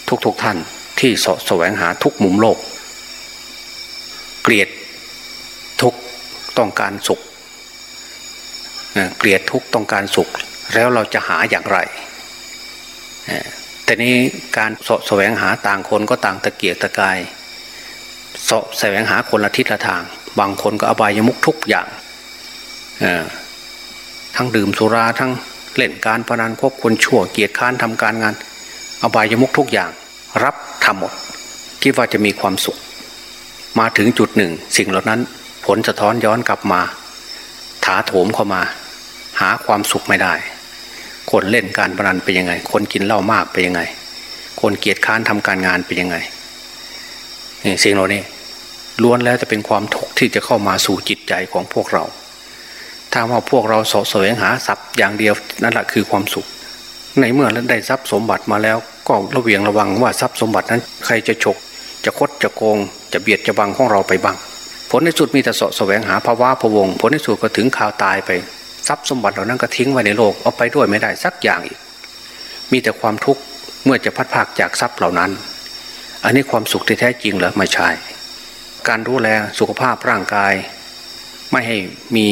ทุกๆทท่านที่สแสวงหาทุกมุมโลก เกลียดทุกต้องการสุขเกลียดทุกต้องการสุข แล้วเราจะหาอย่างไรแต่นี้การสะแสวงหาต่างคนก็ต่างตะเกียกตะกายสะแสวงหาคนละทิศละทาง บางคนก็อบายมุกทุกอย่างทั้งดื่มสุราทั้งเล่นการพนันคบคนชั่วเกียรติค้านทำการงาน อบายมุกทุกอย่าง รับทำหมดคิดว่าจะมีความสุข มาถึงจุดหนึ่ง สิ่งเหล่านั้นผลสะท้อนย้อนกลับมา ถาโถมเข้ามา หาความสุขไม่ได้ คนเล่นการพนันเป็นยังไง คนกินเหล้ามากเป็นยังไง คนเกียรติค้านทำการงานเป็นยังไงนี่สิ่งเหล่านี้ล้วนแล้วจะเป็นความทุกข์ที่จะเข้ามาสู่จิตใจของพวกเรา ถ้าว่าพวกเราสะแสวงหาทรัพย์อย่างเดียวนั่นแหละคือความสุข ในเมื่อได้ทรัพย์สมบัติมาแล้ว ก็ระเวียงระวังว่าทรัพย์สมบัตินั้น ใครจะฉกจะคดจะโกง จะเบียดจะบังของเราไปบ้าง ผลในสุดมีแต่สะแสวงหาภาวะพวง ผลในสุดก็ถึงข่าวตายไป ทรัพย์สมบัติเหล่านั้นก็ทิ้งไว้ในโลกเอาไปด้วยไม่ได้สักอย่างอีก มีแต่ความทุกข์เมื่อจะพัดภาคจากทรัพย์เหล่านั้น อันนี้ความสุขที่แท้จริงเหรอไม่ใช่การดูแลสุขภาพร่างกาย ไม่ให้มี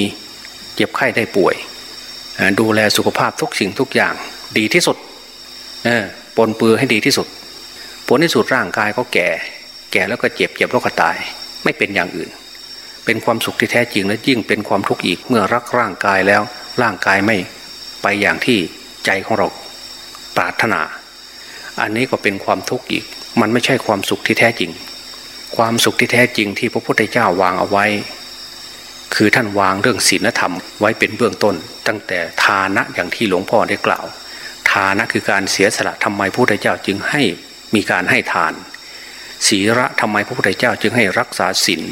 เจ็บไข้ได้ป่วย ดูแลสุขภาพทุกสิ่งทุกอย่างดีที่สุดปนเปื้อให้ดีที่สุดผลที่สุดร่างกายก็แก่ แก่แล้วก็เจ็บเจ็บแล้วก็ตาย ไม่เป็นอย่างอื่น เป็นความสุขที่แท้จริงและยิ่งเป็นความทุกข์อีกเมื่อรักร่างกายแล้ว ร่างกายไม่ไปอย่างที่ใจของเราปรารถนา อันนี้ก็เป็นความทุกข์อีก มันไม่ใช่ความสุขที่แท้จริง ความสุขที่แท้จริงที่พระพุทธเจ้าวางเอาไว้ คือท่านวางเรื่องศีลธรรมไว้เป็นเบื้องต้น ตั้งแต่ทานะอย่างที่หลวงพ่อได้กล่าว ทานะคือการเสียสละทำไมพระพุทธเจ้าจึงให้มีการให้ทานศีระทำไมพระพุทธเจ้าจึงให้รักษาศีล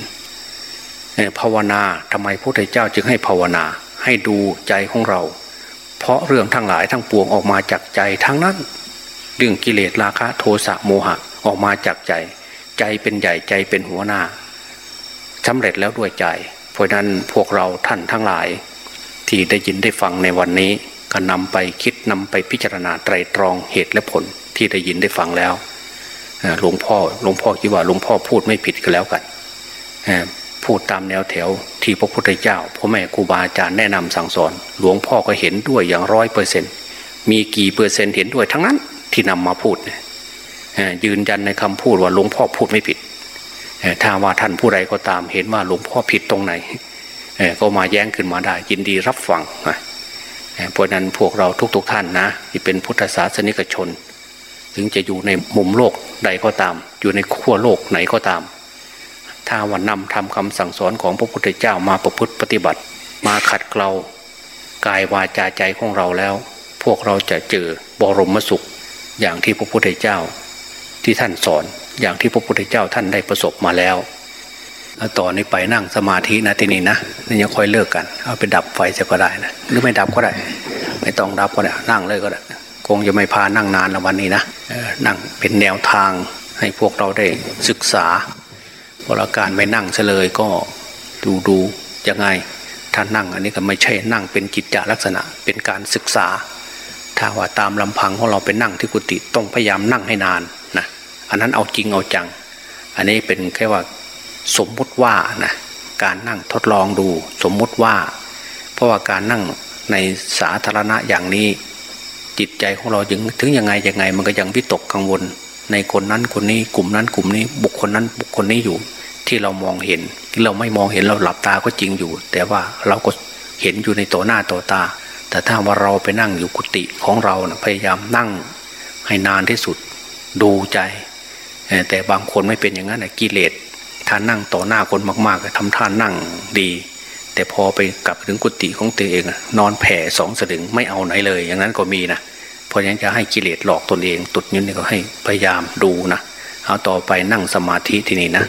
ภาวนาทำไมพระพุทธเจ้าจึงให้ภาวนาให้ดูใจของเรา เพราะเรื่องทั้งหลายทั้งปวงออกมาจากใจทั้งนั้น เรื่องกิเลสราคะโทสะโมหะออกมาจากใจ ใจเป็นใหญ่ใจเป็นหัวหน้าสำเร็จแล้วด้วยใจ เพราะนั้นพวกเราท่านทั้งหลาย ที่ได้ยินได้ฟังในวันนี้ก็นำไปคิดนำไปพิจารณาไตรตรองเหตุและผลที่ได้ยินได้ฟังแล้วหลวงพ่อหลวงพ่อคิดว่าหลวงพ่อพูดไม่ผิดก็แล้วกัน พูดตามแนวแถวที่พระพุทธเจ้าพ่อแม่ครูบาอาจารย์แนะนำสั่งสอน หลวงพ่อก็เห็นด้วยอย่างร้อยเปอร์เซ็นมีกี่เปอร์เซ็นต์เห็นด้วยทั้งนั้นที่นำมาพูดเนี่ยยืนยันในคำพูดว่าหลวงพ่อพูดไม่ผิดถ้าว่าท่านผู้ใดก็ตามเห็นว่าหลวงพ่อผิดตรงไหนก็มาแย้งขึ้นมาได้ ยินดีรับฟังเพราะนั้นพวกเราทุกๆทท่านนะ ที่เป็นพุทธศาสนิกชน ถึงจะอยู่ในมุมโลกใดก็ตาม อยู่ในขั้วโลกไหนก็ตาม ถ้าวันนำทำคำสั่งสอนของพระพุทธเจ้ามาประพฤติปฏิบัติ มาขัดเกลากายวาจาใจของเราแล้ว พวกเราจะเจอบรมสุข อย่างที่พระพุทธเจ้า ที่ท่านสอนอย่างที่พระพุทธเจ้าท่านได้ประสบมาแล้วต่อนนี้ไปนั่งสมาธินะที่นี่นะนี่ยังค่อยเลิกกัน เอาไปดับไฟจะก็ได้นะหรือไม่ดับก็ได้ ไม่ต้องดับก็ได้นั่งเลยก็ได้คงจะไม่พานั่งนานละวันนี้นะนั่งเป็นแนวทางให้พวกเราได้ศึกษา พอการไม่นั่งเฉลยก็ดูดูยังไงถ้านั่งอันนี้ก็ไม่ใช่นั่งเป็นกิจจลักษณะเป็นการศึกษา ถ้าว่าตามลำพังของเราไปนั่งที่กุฏิต้องพยายามนั่งให้นานนะอันนั้นเอาจริงเอาจัง อันนี้เป็นแค่ว่าสมมุติว่านะการนั่งทดลองดูสมมุติว่า เพราะว่าการนั่งในสาธารณะอย่างนี้ จิตใจของเราถึงถึงยังไงยังไงมันก็ยังวิตกกังวล ในคนนั้นคนนี้กลุ่มนั้นกลุ่มนี้ บุคคลนั้นบุคคลนี้อยู่ ที่เรามองเห็น เราไม่มองเห็นเราหลับตาก็จริงอยู่ แต่ว่าเราก็เห็นอยู่ในตัวหน้าตัวตา แต่ถ้าว่าเราไปนั่งอยู่กุฏิของเรานะพยายามนั่งให้นานที่สุดดูใจ แต่บางคนไม่เป็นอย่างนั้นกิเลสท่านั่งต่อหน้าคนมากๆทำท่านั่งดี แต่พอไปกลับถึงกุฏิของตัวเองนอนแผ่สองสลึงไม่เอาไหนเลย อย่างนั้นก็มีนะ เพราะฉะนั้นจะให้กิเลสหลอกตนเองตุดนี้ก็ให้พยายามดูนะเอาต่อไปนั่งสมาธิที่นี่นะ